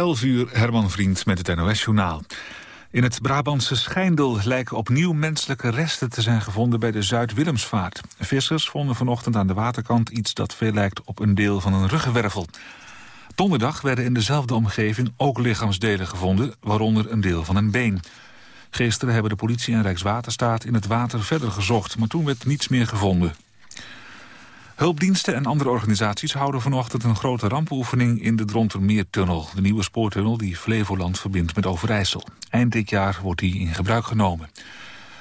11 uur, Herman Vriend met het NOS-journaal. In het Brabantse Schijndel lijken opnieuw menselijke resten te zijn gevonden bij de Zuid-Willemsvaart. Vissers vonden vanochtend aan de waterkant iets dat veel lijkt op een deel van een ruggenwervel. Donderdag werden in dezelfde omgeving ook lichaamsdelen gevonden, waaronder een deel van een been. Gisteren hebben de politie en Rijkswaterstaat in het water verder gezocht, maar toen werd niets meer gevonden. Hulpdiensten en andere organisaties houden vanochtend een grote rampenoefening in de Drontermeertunnel, de nieuwe spoortunnel die Flevoland verbindt met Overijssel. Eind dit jaar wordt die in gebruik genomen.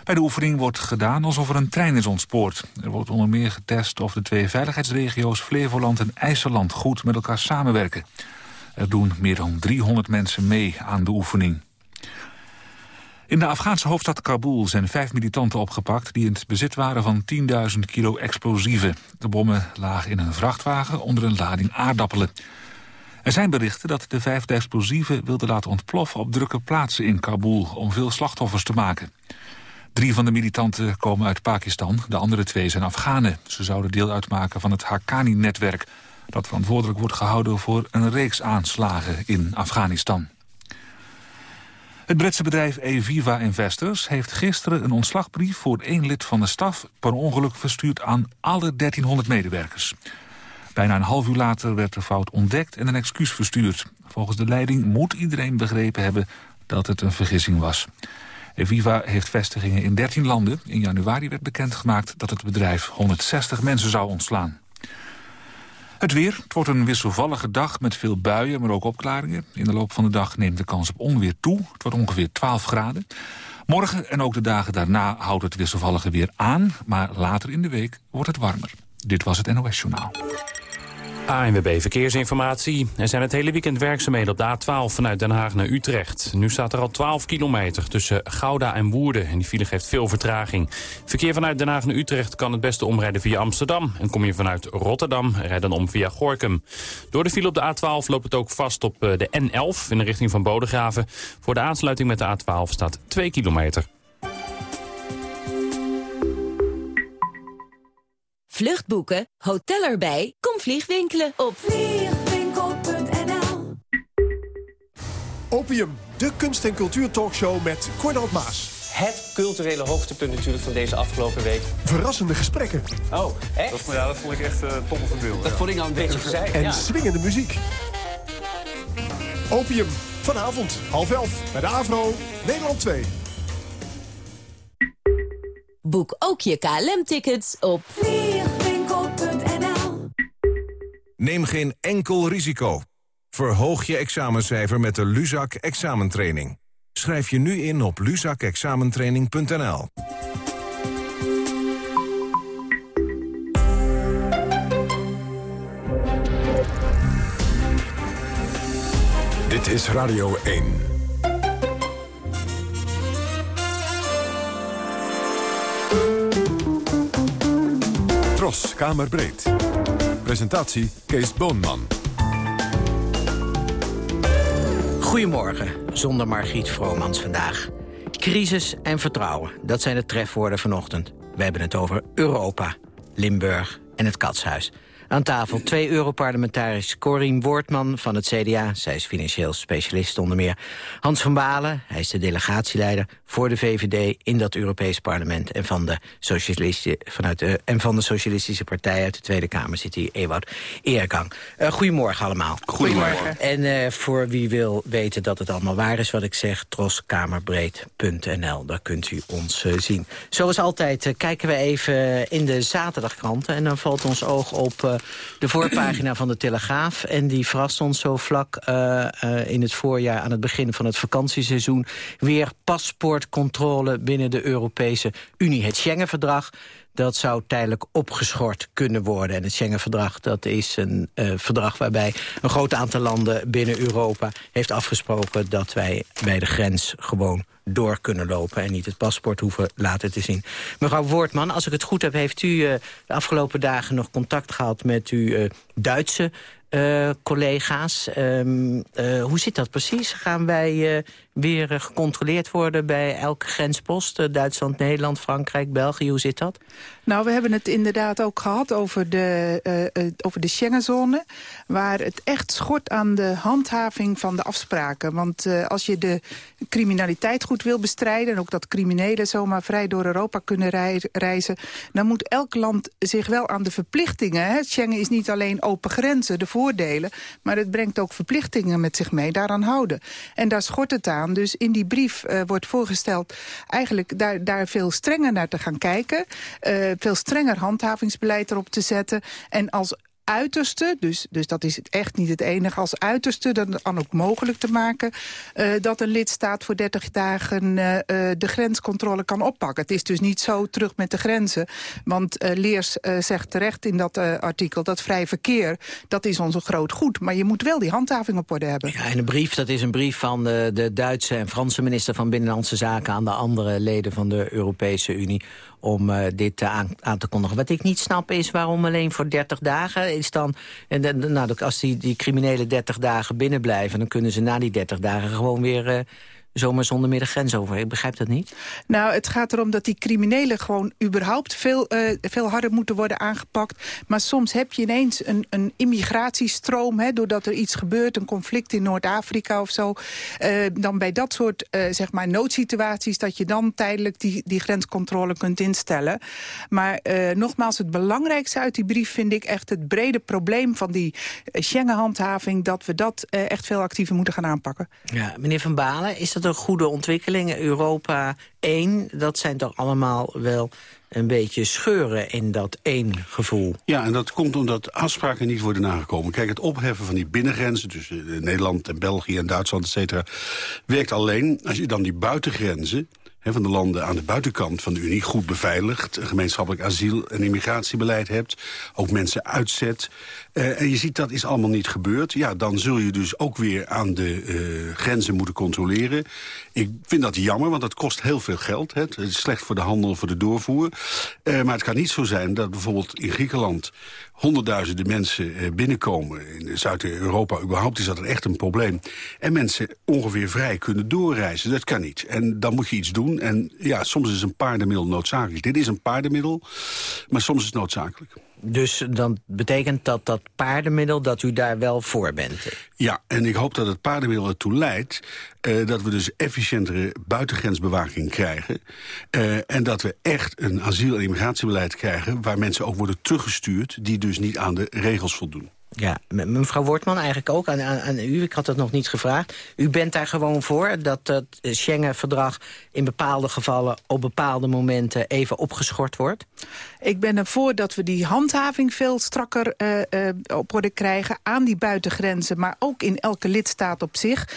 Bij de oefening wordt gedaan alsof er een trein is ontspoord. Er wordt onder meer getest of de twee veiligheidsregio's Flevoland en IJsseland goed met elkaar samenwerken. Er doen meer dan 300 mensen mee aan de oefening. In de Afghaanse hoofdstad Kabul zijn vijf militanten opgepakt... die in het bezit waren van 10.000 kilo explosieven. De bommen lagen in een vrachtwagen onder een lading aardappelen. Er zijn berichten dat de vijfde explosieven wilden laten ontploffen... op drukke plaatsen in Kabul om veel slachtoffers te maken. Drie van de militanten komen uit Pakistan, de andere twee zijn Afghanen. Ze zouden deel uitmaken van het Haqqani-netwerk... dat verantwoordelijk wordt gehouden voor een reeks aanslagen in Afghanistan. Het Britse bedrijf Eviva Investors heeft gisteren een ontslagbrief voor één lid van de staf per ongeluk verstuurd aan alle 1300 medewerkers. Bijna een half uur later werd de fout ontdekt en een excuus verstuurd. Volgens de leiding moet iedereen begrepen hebben dat het een vergissing was. Eviva heeft vestigingen in 13 landen. In januari werd bekendgemaakt dat het bedrijf 160 mensen zou ontslaan. Het weer. Het wordt een wisselvallige dag met veel buien, maar ook opklaringen. In de loop van de dag neemt de kans op onweer toe. Het wordt ongeveer 12 graden. Morgen en ook de dagen daarna houdt het wisselvallige weer aan... maar later in de week wordt het warmer. Dit was het NOS Journaal. ANWB Verkeersinformatie. Er zijn het hele weekend werkzaamheden op de A12 vanuit Den Haag naar Utrecht. Nu staat er al 12 kilometer tussen Gouda en Woerden. En die file geeft veel vertraging. Verkeer vanuit Den Haag naar Utrecht kan het beste omrijden via Amsterdam. En kom je vanuit Rotterdam, rijd dan om via Gorkum. Door de file op de A12 loopt het ook vast op eh, de N11 in de richting van Bodegraven. Voor de aansluiting met de A12 staat 2 kilometer. Vluchtboeken, hotel erbij, kom vliegwinkelen op vliegwinkel.nl Opium, de kunst- en cultuurtalkshow met Cornald Maas. Het culturele hoogtepunt natuurlijk van deze afgelopen week. Verrassende gesprekken. Oh, echt? Dat, ja, dat vond ik echt uh, toppen van beeld. Dat vond ik nou een beetje verzeild. En ja. swingende muziek. Opium, vanavond, half elf, bij de AVRO, Nederland 2. Boek ook je KLM-tickets op vliegwinkel.nl Neem geen enkel risico. Verhoog je examencijfer met de Luzak examentraining. Schrijf je nu in op luzakexamentraining.nl. Dit is Radio 1. Tros, Kamerbreed. Presentatie Kees Boonman. Goedemorgen, zonder Margriet Vromans vandaag. Crisis en vertrouwen, dat zijn de trefwoorden vanochtend. We hebben het over Europa, Limburg en het Katshuis. Aan tafel twee Europarlementariërs. Corien Woordman van het CDA, zij is financieel specialist onder meer. Hans van Balen, hij is de delegatieleider voor de VVD in dat Europees parlement. En van de, vanuit de, en van de Socialistische Partij uit de Tweede Kamer zit hier Ewout Eergang. Uh, goedemorgen allemaal. Goedemorgen. En uh, voor wie wil weten dat het allemaal waar is wat ik zeg, troskamerbreed.nl. Daar kunt u ons uh, zien. Zoals altijd kijken we even in de zaterdagkranten en dan valt ons oog op de voorpagina van de Telegraaf. En die verrast ons zo vlak uh, uh, in het voorjaar aan het begin van het vakantieseizoen. Weer paspoortcontrole binnen de Europese Unie. Het Schengen-verdrag dat zou tijdelijk opgeschort kunnen worden. En het Schengen-verdrag dat is een uh, verdrag waarbij een groot aantal landen binnen Europa heeft afgesproken dat wij bij de grens gewoon door kunnen lopen... en niet het paspoort hoeven laten te zien. Mevrouw Woordman, als ik het goed heb... heeft u uh, de afgelopen dagen nog contact gehad met uw uh, Duitse collega's. Uh, hoe zit dat precies? Gaan wij weer gecontroleerd worden bij elke grenspost? Duitsland, Nederland, Frankrijk, België, hoe zit dat? Nou, we hebben het inderdaad ook gehad over de, over de Schengenzone... waar het echt schort aan de handhaving van de afspraken. Want als je de criminaliteit goed wil bestrijden... en ook dat criminelen zomaar vrij door Europa kunnen reizen... dan moet elk land zich wel aan de verplichtingen... Hè? Schengen is niet alleen open grenzen... De voordelen. Maar het brengt ook verplichtingen met zich mee, daaraan houden. En daar schort het Dus in die brief uh, wordt voorgesteld eigenlijk daar, daar veel strenger naar te gaan kijken. Uh, veel strenger handhavingsbeleid erop te zetten. En als uiterste, dus, dus dat is echt niet het enige... als uiterste dan, ook mogelijk te maken... Uh, dat een lidstaat voor 30 dagen uh, de grenscontrole kan oppakken. Het is dus niet zo terug met de grenzen. Want Leers zegt terecht in dat artikel... dat vrij verkeer, dat is ons een groot goed. Maar je moet wel die handhaving op orde hebben. Ja, en een brief, dat is een brief van de Duitse en Franse minister van Binnenlandse Zaken... aan de andere leden van de Europese Unie om uh, dit aan, aan, te kondigen. Wat ik niet snap is waarom alleen voor 30 dagen is dan... En, nou, als die, die criminelen 30 dagen binnenblijven... dan kunnen ze na die 30 dagen gewoon weer... Zomaar zonder meer de grens over. Ik begrijp dat niet. Nou, het gaat erom dat die criminelen gewoon überhaupt veel, uh, veel harder moeten worden aangepakt. Maar soms heb je ineens een, een immigratiestroom, hè, doordat er iets gebeurt, een conflict in Noord-Afrika of zo. Uh, dan bij dat soort uh, zeg maar noodsituaties, dat je dan tijdelijk die, die grenscontrole kunt instellen. Maar nogmaals, het belangrijkste uit die brief vind ik echt het brede probleem van die Schengen-handhaving, dat we dat echt veel actiever moeten gaan aanpakken. Ja, meneer Van Balen, is dat een goede ontwikkeling? Europa 1, dat zijn toch allemaal wel een beetje scheuren in dat één gevoel. Ja, en dat komt omdat afspraken niet worden nagekomen. Kijk, het opheffen van die binnengrenzen tussen Nederland en België en Duitsland, et cetera, werkt alleen als je dan die buitengrenzen van de landen aan de buitenkant van de Unie goed beveiligd. Een gemeenschappelijk asiel- en immigratiebeleid hebt. Ook mensen uitzet. Uh, en je ziet dat is allemaal niet gebeurd. Ja, dan zul je dus ook weer aan de uh, grenzen moeten controleren. Ik vind dat jammer, want dat kost heel veel geld. Het is slecht voor de handel, voor de doorvoer. Uh, maar het kan niet zo zijn dat bijvoorbeeld in Griekenland honderdduizenden mensen binnenkomen. In Zuid-Europa überhaupt is dat echt een probleem. En mensen ongeveer vrij kunnen doorreizen. Dat kan niet. En dan moet je iets doen. En ja, soms is een paardenmiddel noodzakelijk. Dit is een paardenmiddel, maar soms is het noodzakelijk. Dus dan betekent dat dat paardenmiddel dat u daar wel voor bent? Ja, en ik hoop dat het paardenmiddel ertoe leidt... Uh, dat we dus efficiëntere buitengrensbewaking krijgen. Uh, en dat we echt een asiel- en immigratiebeleid krijgen... waar mensen ook worden teruggestuurd die dus niet aan de regels voldoen. Ja, mevrouw Wortman eigenlijk ook aan, aan, aan, u. Ik had het nog niet gevraagd. U bent daar gewoon voor dat het Schengen-verdrag in bepaalde gevallen... op bepaalde momenten even opgeschort wordt? Ik ben ervoor dat we die handhaving veel strakker uh, uh, op orde krijgen... aan die buitengrenzen, maar ook in elke lidstaat op zich.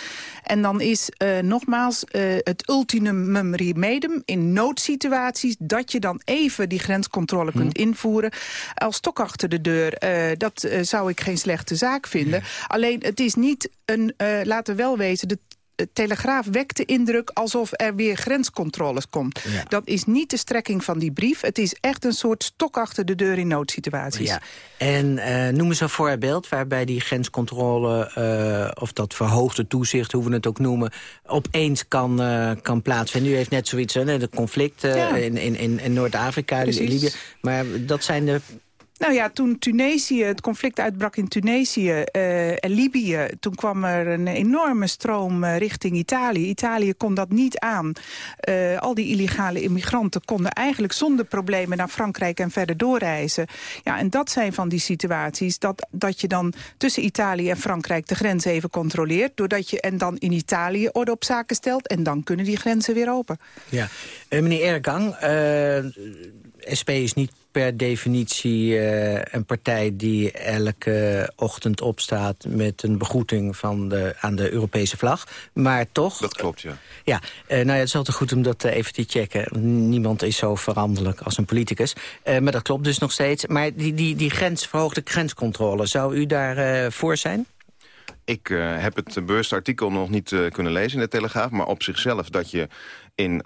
En dan is uh, nogmaals het ultimum remedium in noodsituaties... dat je dan even die grenscontrole kunt hmm. invoeren. Als stok achter de deur, dat zou ik geen slechte zaak vinden. Alleen het is niet een, laten we wel wezen... de Telegraaf wekt de indruk alsof er weer grenscontroles komt. Ja. Dat is niet de strekking van die brief. Het is echt een soort stok achter de deur in noodsituaties. Ja. En uh, noem eens een voorbeeld waarbij die grenscontrole... Uh, of dat verhoogde toezicht, hoe we het ook noemen... opeens kan, uh, kan plaatsvinden. U heeft net zoiets, hè, de conflict ja. in, in, in Noord-Afrika, Libië. Maar dat zijn de nou ja, toen Tunesië, het conflict uitbrak in Tunesië uh, en Libië... toen kwam er een enorme stroom uh, richting Italië. Italië kon dat niet aan. Uh, al die illegale immigranten konden eigenlijk zonder problemen... naar Frankrijk en verder doorreizen. Ja, en dat zijn van die situaties dat, dat je dan tussen Italië en Frankrijk... de grens even controleert, doordat je en dan in Italië orde op zaken stelt... en dan kunnen die grenzen weer open. Ja, meneer Ergang, SP is niet per definitie uh, een partij die elke ochtend opstaat... met een begroeting van de, aan de Europese vlag. Maar toch... Dat klopt, ja. Ja, uh, nou ja, het is altijd goed om dat even te checken. Niemand is zo veranderlijk als een politicus. maar dat klopt dus nog steeds. Maar die, die, die grens, verhoogde grenscontrole, zou u daar voor zijn? Ik uh, heb het bewuste artikel nog niet uh, kunnen lezen in de Telegraaf... maar op zichzelf dat je in uh,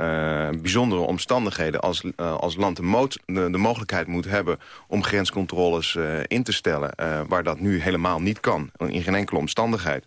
bijzondere omstandigheden als, als land de, de, de, mogelijkheid moet hebben... om grenscontroles in te stellen, waar dat nu helemaal niet kan. In geen enkele omstandigheid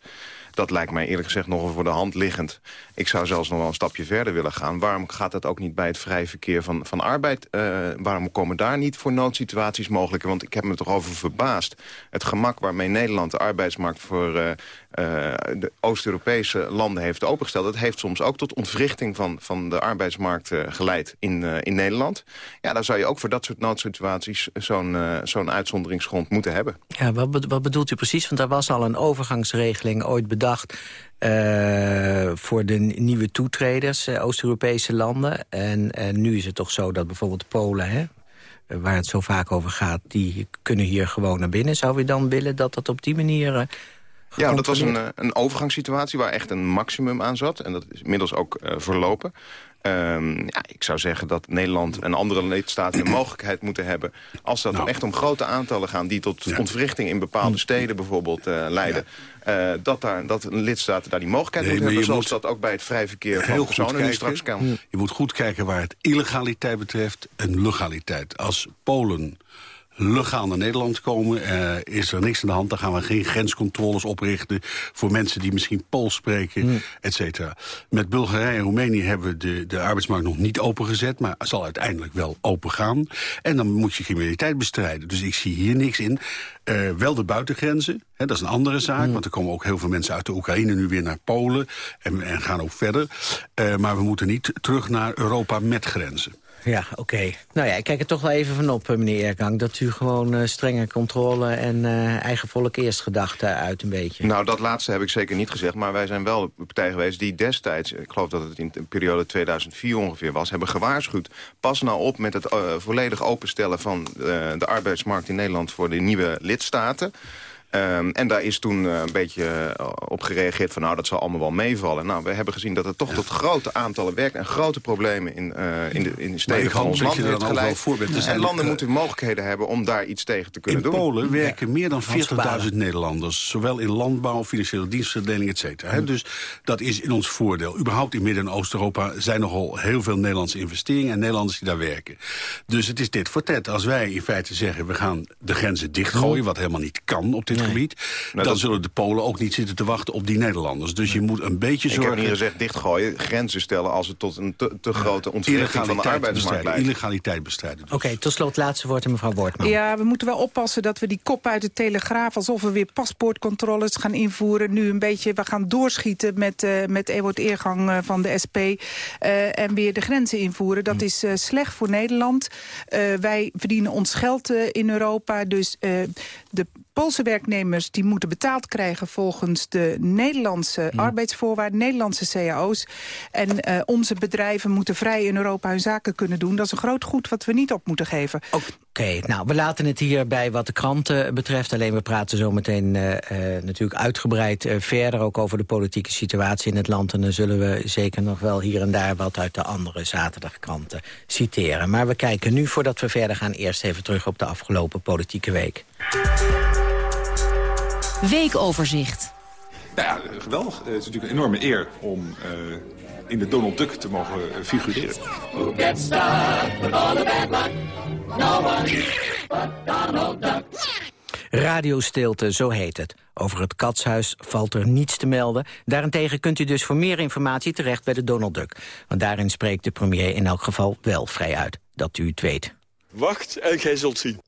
dat lijkt mij eerlijk gezegd nogal voor de hand liggend. Ik zou zelfs nog wel een stapje verder willen gaan. Waarom gaat dat ook niet bij het vrij verkeer van, van arbeid? Uh, waarom komen daar niet voor noodsituaties mogelijk? Want ik heb me toch over verbaasd. Het gemak waarmee Nederland de arbeidsmarkt voor uh, de Oost-Europese landen heeft opengesteld... dat heeft soms ook tot ontwrichting van, van de arbeidsmarkt geleid in, in Nederland. Ja, dan zou je ook voor dat soort noodsituaties zo'n zo'n uitzonderingsgrond moeten hebben. Ja, wat, wat bedoelt u precies? Want daar was al een overgangsregeling ooit bedacht... Voor de nieuwe toetreders, Oost-Europese landen. En, en, nu is het toch zo dat bijvoorbeeld Polen, hè, waar het zo vaak over gaat... die kunnen hier gewoon naar binnen. Zou u dan willen dat dat op die manier... Ja, dat was een, een overgangssituatie waar echt een maximum aan zat. En dat is inmiddels ook verlopen. Um, ja, ik zou zeggen dat Nederland en andere lidstaten de mogelijkheid moeten hebben... als dat nou. echt om grote aantallen gaan die tot ja. ontwrichting in bepaalde steden bijvoorbeeld uh, leiden... Ja. Uh, dat, daar, dat lidstaten daar die mogelijkheid nee, moeten hebben... zoals moet dat ook bij het vrij verkeer van personen nu straks kan. Je moet goed kijken waar het illegaliteit betreft en legaliteit. Als Polen legaal naar Nederland komen. Uh, is er niks aan de hand, dan gaan we geen grenscontroles oprichten... voor mensen die misschien Pools spreken, mm. et cetera. Met Bulgarije en Roemenië hebben we de, de arbeidsmarkt nog niet opengezet... maar zal uiteindelijk wel open gaan. En dan moet je criminaliteit bestrijden. Dus ik zie hier niks in. Uh, wel de buitengrenzen, hè, dat is een andere zaak. Mm. Want er komen ook heel veel mensen uit de Oekraïne nu weer naar Polen... en, en gaan ook verder. Uh, maar we moeten niet terug naar Europa met grenzen. Ja, oké. Nou ja, ik kijk er toch wel even van op, eh, meneer Eergang... dat u gewoon uh, strenge controle en uh, eigen volk eerst uit een beetje. Nou, dat laatste heb ik zeker niet gezegd. Maar wij zijn wel een partij geweest die destijds... ik geloof dat het in de periode 2004 ongeveer was... hebben gewaarschuwd. Pas nou op met het volledig openstellen van de arbeidsmarkt in Nederland... voor de nieuwe lidstaten... Um, en daar is toen uh, een beetje uh, op gereageerd van nou dat zal allemaal wel meevallen. Nou, we hebben gezien dat het toch ja. tot grote aantallen werkt en grote problemen in, uh, in, de, in de steden van ons land heeft geleid. Ja. En landen moeten mogelijkheden hebben om daar iets tegen te kunnen in doen. In Polen werken meer dan 40.000 Nederlanders. Zowel in landbouw, financiële dienstverlening, et cetera. Dus dat is in ons voordeel. Überhaupt in Midden- en Oost-Europa zijn nogal heel veel Nederlandse investeringen en Nederlanders die daar werken. Dus het is dit voor tet. Als wij in feite zeggen we gaan de grenzen dichtgooien, wat helemaal niet kan op dit nee. gebied... Nou, dan zullen de Polen ook niet zitten te wachten op die Nederlanders. Dus je moet een beetje zorgen... Ik heb niet gezegd dichtgooien, grenzen stellen... als het tot een te, te grote ontwikkeling van de arbeidsmarkt leidt. Illegaliteit bestrijden. Dus. Oké, okay, tot slot laatste woord aan mevrouw Wortman. Ja, we moeten wel oppassen dat we die kop uit de Telegraaf... alsof we weer paspoortcontroles gaan invoeren... nu een beetje, we gaan doorschieten met, uh, met Ewart Eergang uh, van de SP... Uh, en weer de grenzen invoeren. Dat is slecht voor Nederland. wij verdienen ons geld in Europa, dus de Poolse werknemers die moeten betaald krijgen volgens de Nederlandse mm. arbeidsvoorwaarden, Nederlandse cao's. En uh, onze bedrijven moeten vrij in Europa hun zaken kunnen doen. Dat is een groot goed wat we niet op moeten geven. Oké, okay, nou, we laten het hier bij wat de kranten betreft. Alleen we praten zo meteen uh, uh, natuurlijk uitgebreid verder... ook over de politieke situatie in het land. En dan zullen we zeker nog wel hier en daar wat uit de andere zaterdagkranten citeren. Maar we kijken nu, voordat we verder gaan, eerst even terug op de afgelopen politieke week. Weekoverzicht. Nou ja, geweldig. Het is natuurlijk een enorme eer om uh, in de Donald Duck te mogen uh, figureren. Who gets stuck with all the bad luck? No one but Donald Duck. Radiostilte, zo heet het. Over het katshuis valt er niets te melden. Daarentegen kunt u dus voor meer informatie terecht bij de Donald Duck. Want daarin spreekt de premier in elk geval wel vrij uit. Dat u het weet. Wacht en gij zult zien.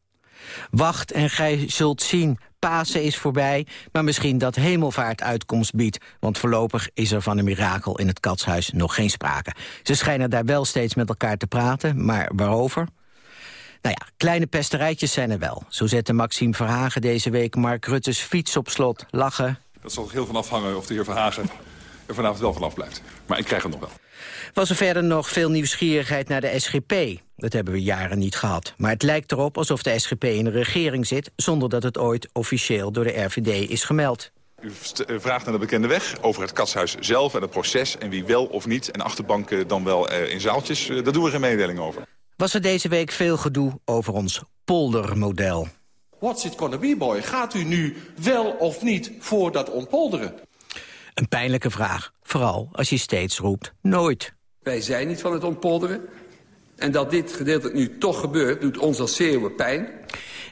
Wacht en gij zult zien. Pasen is voorbij, maar misschien dat hemelvaart uitkomst biedt. Want voorlopig is er van een mirakel in het katshuis nog geen sprake. Ze schijnen daar wel steeds met elkaar te praten, maar waarover? Nou ja, kleine pesterijtjes zijn er wel. Zo zette Maxime Verhagen deze week Mark Rutte's fiets op slot. Lachen. Dat zal er heel van afhangen of de heer Verhagen er vanavond wel vanaf blijft. Maar ik krijg hem nog wel. Was er verder nog veel nieuwsgierigheid naar de SGP? Dat hebben we jaren niet gehad. Maar het lijkt erop alsof de SGP in de regering zit... zonder dat het ooit officieel door de RVD is gemeld. U vraagt naar de bekende weg over het katshuis zelf en het proces... en wie wel of niet en achterbanken dan wel eh, in zaaltjes. Daar doen we geen mededeling over. Was er deze week veel gedoe over ons poldermodel? what's it gonna be, boy? Gaat u nu wel of niet voor dat ontpolderen? Een pijnlijke vraag, vooral als je steeds roept nooit. Wij zijn niet van het ontpolderen. En dat dit gedeeltelijk nu toch gebeurt, doet ons als Zeeuwen pijn.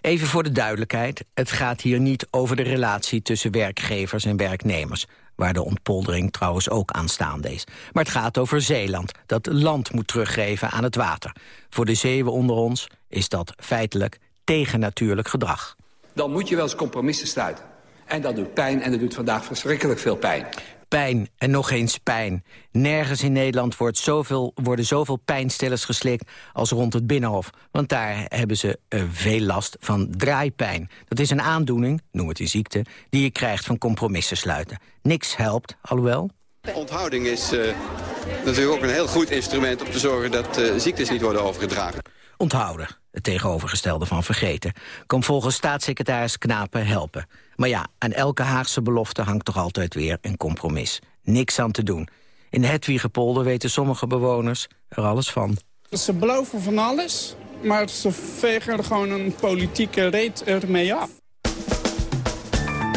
Even voor de duidelijkheid, het gaat hier niet over de relatie tussen werkgevers en werknemers waar de ontpoldering trouwens ook aanstaande is. Maar het gaat over Zeeland, dat land moet teruggeven aan het water. Voor de zeeuwen onder ons is dat feitelijk tegennatuurlijk gedrag. Dan moet je wel eens compromissen sluiten. En dat doet pijn en dat doet vandaag verschrikkelijk veel pijn. Pijn en nog eens pijn. Nergens in Nederland wordt zoveel, worden zoveel pijnstillers geslikt als rond het Binnenhof. Want daar hebben ze uh, veel last van draaipijn. Dat is een aandoening, noem het een ziekte, die je krijgt van compromissen sluiten. Niks helpt, alhoewel... Onthouding is uh, natuurlijk ook een heel goed instrument om te zorgen dat uh, ziektes niet worden overgedragen. Onthouden, het tegenovergestelde van vergeten, kan volgens staatssecretaris Knapen helpen. Maar ja, aan elke Haagse belofte hangt toch altijd weer een compromis. Niks aan te doen. In de Hedwigepolder weten sommige bewoners er alles van. Ze beloven van alles, maar ze vegen er gewoon een politieke reet ermee af.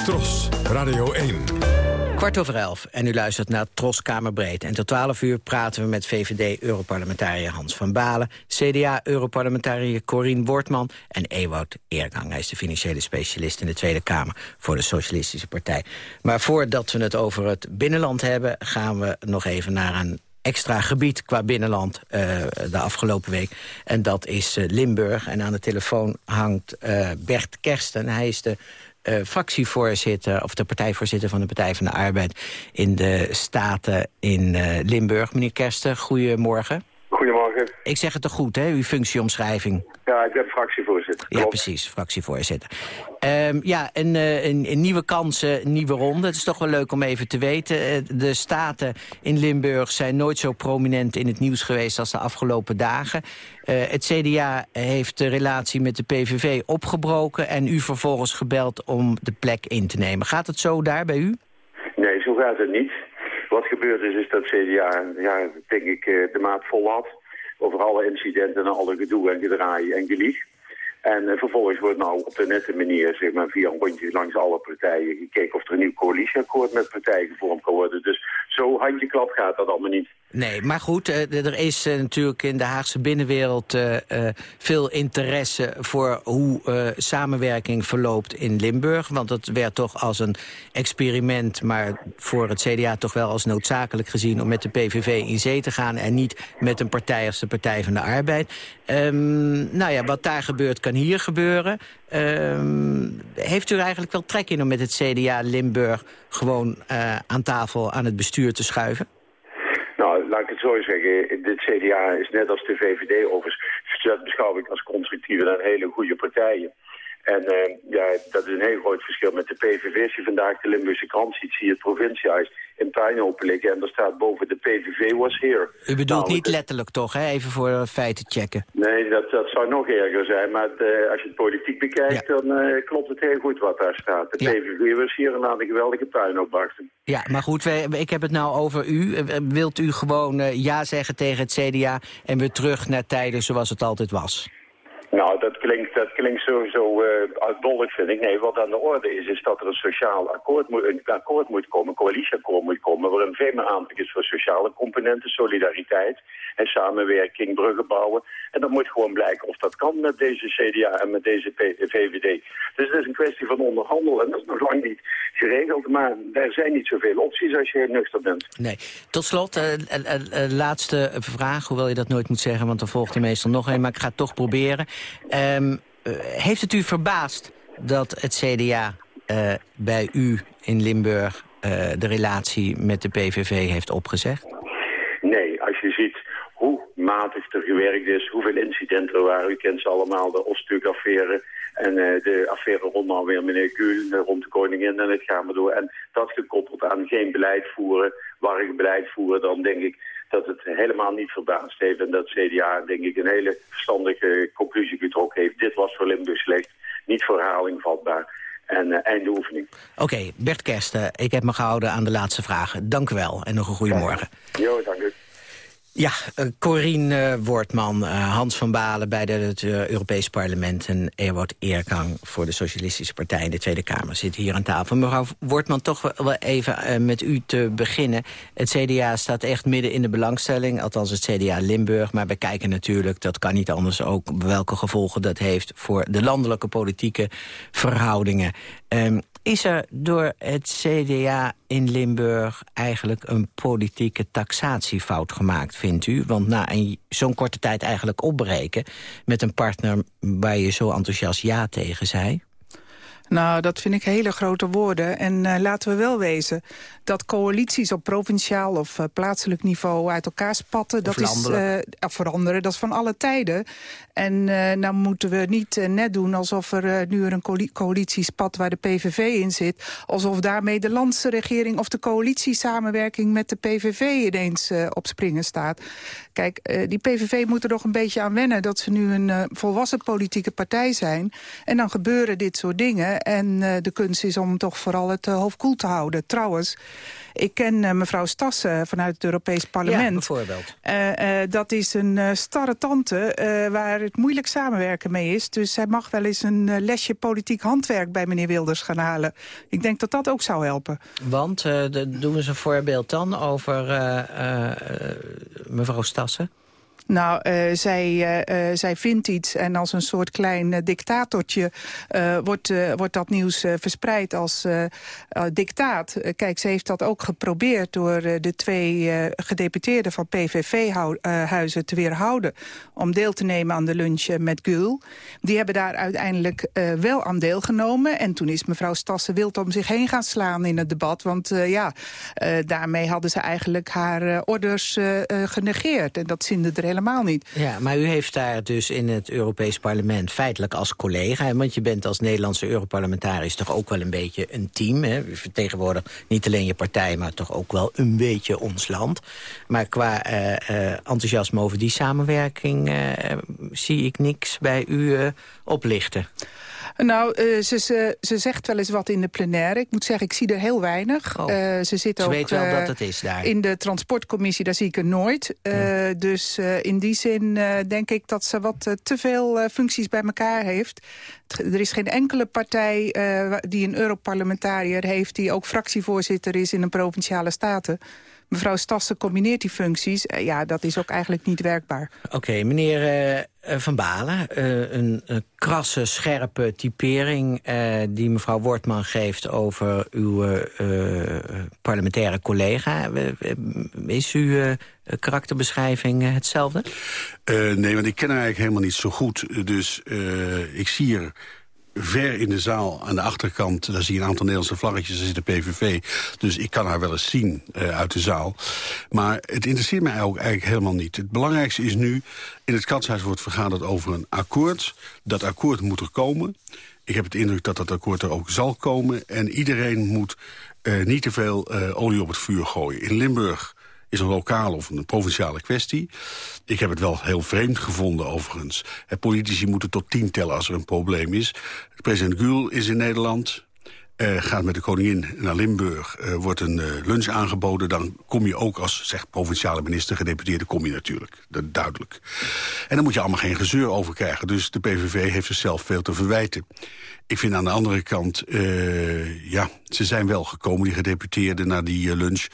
Tros, Radio 1. Kwart over elf en u luistert naar Tros Kamerbreed. En tot twaalf uur praten we met VVD-Europarlementariër Hans van Balen... CDA-Europarlementariër Corien Wortman en Ewout Eergang. Hij is de financiële specialist in de Tweede Kamer voor de Socialistische Partij. Maar voordat we het over het binnenland hebben... gaan we nog even naar een extra gebied qua binnenland uh, de afgelopen week. En dat is uh, Limburg. En aan de telefoon hangt uh, Bert Kersten. Hij is de uh, fractievoorzitter, of de partijvoorzitter van de Partij van de Arbeid in de Staten in uh, Limburg. Meneer Kersten, goedemorgen. Goedemorgen. Ik zeg het toch goed, hè, uw functieomschrijving? Ja, ik ben fractievoorzitter. Ja, precies, fractievoorzitter. Um, ja, een, een, een, nieuwe kans, een nieuwe ronde. Het is toch wel leuk om even te weten. De staten in Limburg zijn nooit zo prominent in het nieuws geweest als de afgelopen dagen. Uh, het CDA heeft de relatie met de PVV opgebroken... en u vervolgens gebeld om de plek in te nemen. Gaat het zo daar bij u? Nee, zo gaat het niet. Wat gebeurd is, is dat CDA, ja, denk ik, de maat vol had... over alle incidenten en alle gedoe en gedraai en gelieg. En uh, vervolgens wordt nou op de nette manier, zeg maar, via een rondje langs alle partijen gekeken of er een nieuw coalitieakkoord met partijen gevormd kan worden. Dus zo handjeklap gaat dat allemaal niet. Nee, maar goed, uh, er is uh, natuurlijk in de Haagse binnenwereld veel interesse voor hoe samenwerking verloopt in Limburg. Want dat werd toch als een experiment, maar voor het CDA toch wel als noodzakelijk gezien om met de PVV in zee te gaan en niet met een partij als de Partij van de Arbeid. Um, nou ja, wat daar gebeurt kan hier gebeuren. Um, heeft u er eigenlijk wel trek in om met het CDA Limburg gewoon aan tafel aan het bestuur te schuiven? Het zo zeggen. Dit CDA is net als de VVD overigens. Dat beschouw ik als constructieve en hele goede partijen. En uh, ja, dat is een heel groot verschil met de PVV. Als je vandaag de Limburgse krant ziet, zie je het provinciehuis in puinhopen liggen. En er staat boven de PVV was here. U bedoelt nou, niet letterlijk toch, hè? Even voor uh, feiten checken. Nee, dat, dat zou nog erger zijn. Maar het, uh, als je het politiek bekijkt, ja. dan uh, klopt het heel goed wat daar staat. De ja. PVV was hier en laat een geweldige puinhoop achter. Ja, maar goed, wij, ik heb het nou over u. Wilt u gewoon ja zeggen tegen het CDA en weer terug naar tijden zoals het altijd was? Nou, dat klinkt, dat klinkt sowieso uh, uitbollig, vind ik. Nee, wat aan de orde is, is dat er een sociaal akkoord moet, een akkoord moet komen, een coalitieakkoord moet komen, waarin veel meer aandacht is voor sociale componenten, solidariteit en samenwerking, bruggen bouwen. En dan moet gewoon blijken of dat kan met deze CDA en met deze VVD. Dus het is een kwestie van onderhandelen en dat is nog lang niet geregeld, maar er zijn niet zoveel opties als je heel nuchter bent. Nee. Tot slot, uh, uh, uh, laatste vraag, hoewel je dat nooit moet zeggen, want er volgt er meestal nog een, maar ik ga het toch proberen. Um, heeft het u verbaasd dat het CDA bij u in Limburg de relatie met de PVV heeft opgezegd? Nee, als je ziet hoe matig er gewerkt is, hoeveel incidenten er waren. U kent ze allemaal, de Oostuk-affaire en uh, de affaire rond alweer meneer Kuhl, rond de koningin en het gaan we door. En dat gekoppeld aan geen beleid voeren, warrig beleid voeren, dan denk ik dat het helemaal niet verbaasd heeft. En dat CDA, denk ik, een hele verstandige conclusie getrokken heeft. Dit was voor Limburg slecht, niet voor herhaling vatbaar. En uh, einde oefening. Oké, okay, Bert Kersten, ik heb me gehouden aan de laatste vragen. Dank u wel en nog een goede morgen. Jo, dank u. Ja, uh, Corine uh, Wortman, uh, Hans van Balen bij de, het Europees Parlement... en Ewout Eerkang voor de Socialistische Partij in de Tweede Kamer zitten hier aan tafel. Mevrouw Wortman, toch wel even met u te beginnen. Het CDA staat echt midden in de belangstelling, althans het CDA Limburg. Maar we kijken natuurlijk, dat kan niet anders ook... welke gevolgen dat heeft voor de landelijke politieke verhoudingen. Um, is er door het CDA in Limburg eigenlijk een politieke taxatiefout gemaakt, vindt u? Want na zo'n korte tijd eigenlijk opbreken met een partner waar je zo enthousiast ja tegen zei... Nou, dat vind ik hele grote woorden. En uh, laten we wel wezen dat coalities op provinciaal of uh, plaatselijk niveau uit elkaar spatten. Dat is uh, veranderen. Dat is van alle tijden. En nou moeten we niet net doen alsof er nu er een coalitie spat waar de PVV in zit. Alsof daarmee de landse regering of de coalitiesamenwerking met de PVV ineens op springen staat. Kijk, die PVV moet er nog een beetje aan wennen dat ze nu een volwassen politieke partij zijn. En dan gebeuren dit soort dingen. En uh, de kunst is om toch vooral het uh, hoofd koel te houden. Trouwens, ik ken uh, mevrouw Stassen vanuit het Europees Parlement. Ja, bijvoorbeeld. dat is een starre tante waar het moeilijk samenwerken mee is. Dus zij mag wel eens een lesje politiek handwerk bij meneer Wilders gaan halen. Ik denk dat dat ook zou helpen. Want, de, doen we eens een voorbeeld dan over mevrouw Stassen? Nou, uh, zij, uh, uh, zij vindt iets en als een soort klein dictatortje wordt, wordt dat nieuws verspreid als dictaat. kijk, ze heeft dat ook geprobeerd door de twee gedeputeerden van PVV-huizen te weerhouden om deel te nemen aan de lunch met Gul. Die hebben daar uiteindelijk wel aan deelgenomen en toen is mevrouw Stassen wild om zich heen gaan slaan in het debat, want ja, daarmee hadden ze eigenlijk haar orders genegeerd en dat zinde er helemaal niet. Ja, maar u heeft daar dus in het Europees Parlement feitelijk als collega... want je bent als Nederlandse Europarlementariër toch ook wel een beetje een team. Hè? U vertegenwoordigt niet alleen je partij, maar toch ook wel een beetje ons land. Maar qua uh, enthousiasme over die samenwerking uh, zie ik niks bij u oplichten. Nou, uh, ze, ze, ze, zegt wel eens wat in de plenaire. Ik moet zeggen, ik zie er heel weinig. Oh. Uh, ze zit ze ook, weet wel dat het is daar. In de transportcommissie, daar zie ik er nooit. Ja. Dus in die zin denk ik dat ze wat te veel functies bij elkaar heeft. Er is geen enkele partij die een Europarlementariër heeft... die ook fractievoorzitter is in een provinciale staten. Mevrouw Stassen combineert die functies. ja, dat is ook eigenlijk niet werkbaar. Oké, meneer Van Balen. een krasse, scherpe typering die mevrouw Wortman geeft... over uw parlementaire collega. is uw karakterbeschrijving hetzelfde? nee, want ik ken haar eigenlijk helemaal niet zo goed. Dus ik zie er ver in de zaal aan de achterkant... daar zie je een aantal Nederlandse vlaggetjes, daar zit de PVV. Dus ik kan haar wel eens zien uh, uit de zaal. Maar het interesseert mij ook eigenlijk helemaal niet. Het belangrijkste is nu... in het katshuis wordt vergaderd over een akkoord. Dat akkoord moet er komen. Ik heb het indruk dat dat akkoord er ook zal komen. En iedereen moet uh, niet te veel uh, olie op het vuur gooien. In Limburg is een lokale of een provinciale kwestie. Ik heb het wel heel vreemd gevonden overigens. Het politici moeten tot tien tellen als er een probleem is. President Gül is in Nederland, uh, gaat met de koningin naar Limburg, uh, wordt een lunch aangeboden... dan kom je ook als zegt, provinciale minister, gedeputeerde, kom je natuurlijk. Dat duidelijk. En dan moet je allemaal geen gezeur over krijgen. Dus de PVV heeft zichzelf veel te verwijten. Ik vind aan de andere kant, ja, ze zijn wel gekomen, die gedeputeerden, naar die lunch.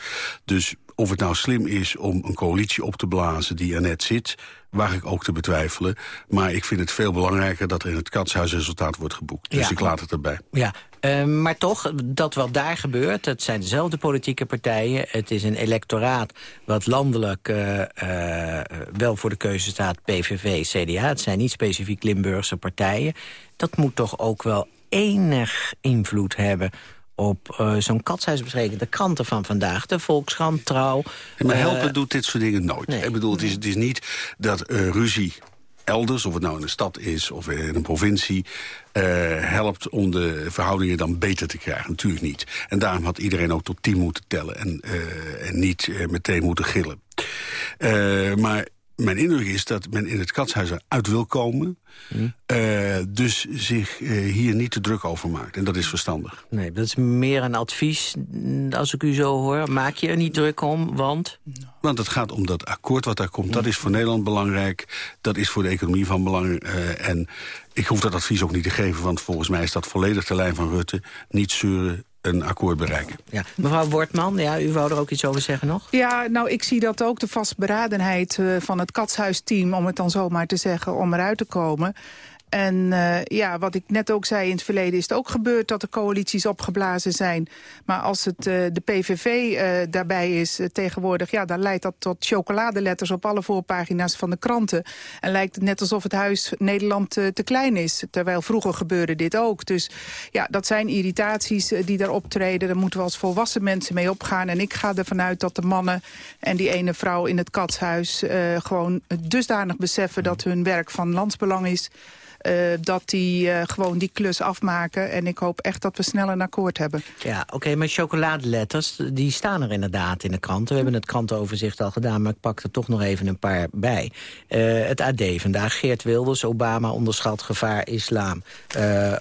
Dus of het nou slim is om een coalitie op te blazen die er net zit... waar ik ook te betwijfelen. Maar ik vind het veel belangrijker dat er in het katshuis resultaat wordt geboekt. Dus ja. ik laat het erbij. Ja, uh, maar toch, dat wat daar gebeurt, het zijn dezelfde politieke partijen. Het is een electoraat wat landelijk uh, uh, wel voor de keuze staat, PVV, CDA. Het zijn niet specifiek Limburgse partijen. Dat moet toch ook wel enig invloed hebben op uh, zo'n katshuisbespreking. De kranten van vandaag, de Volkskrant, Trouw. Maar helpen uh, doet dit soort dingen nooit. Nee. Ik bedoel, het is, het is niet dat uh, ruzie elders, of het nou in een stad is of in een provincie... Uh, helpt om de verhoudingen dan beter te krijgen. Natuurlijk niet. En daarom had iedereen ook tot tien moeten tellen... en, uh, en niet uh, meteen moeten gillen. maar mijn indruk is dat men in het katshuis eruit wil komen. Hm. Eh, dus zich eh, hier niet te druk over maakt. En dat is verstandig. Nee, dat is meer een advies, mm, als ik u zo hoor. Maak je er niet druk om, want... Want het gaat om dat akkoord wat daar komt. Dat is voor Nederland belangrijk. Dat is voor de economie van belang. eh, en ik hoef dat advies ook niet te geven... want volgens mij is dat volledig de lijn van Rutte. Niet zeuren, een akkoord bereiken. Ja. Mevrouw Wortman, ja, u wou er ook iets over zeggen nog? Ja, nou, ik zie dat ook de vastberadenheid eh, van het katshuisteam... om het dan zomaar te zeggen, om eruit te komen... En eh, ja, wat ik net ook zei, in het verleden is het ook gebeurd dat de coalities opgeblazen zijn. Maar als het uh, de PVV uh, daarbij is tegenwoordig, ja, dan leidt dat tot chocoladeletters op alle voorpagina's van de kranten. En lijkt het net alsof het huis Nederland te klein is. Terwijl vroeger gebeurde dit ook. Dus ja, dat zijn irritaties die daar optreden. Daar moeten we als volwassen mensen mee opgaan. En ik ga ervan uit dat de mannen en die ene vrouw in het katshuis gewoon dusdanig beseffen dat hun werk van landsbelang is. Uh, dat die uh, gewoon die klus afmaken. En ik hoop echt dat we snel een akkoord hebben. Ja, oké, maar chocoladeletters, die staan er inderdaad in de kranten. We hebben het krantenoverzicht al gedaan, maar ik pak er toch nog even een paar bij. Uh, het AD vandaag, Geert Wilders, Obama onderschat gevaar islam.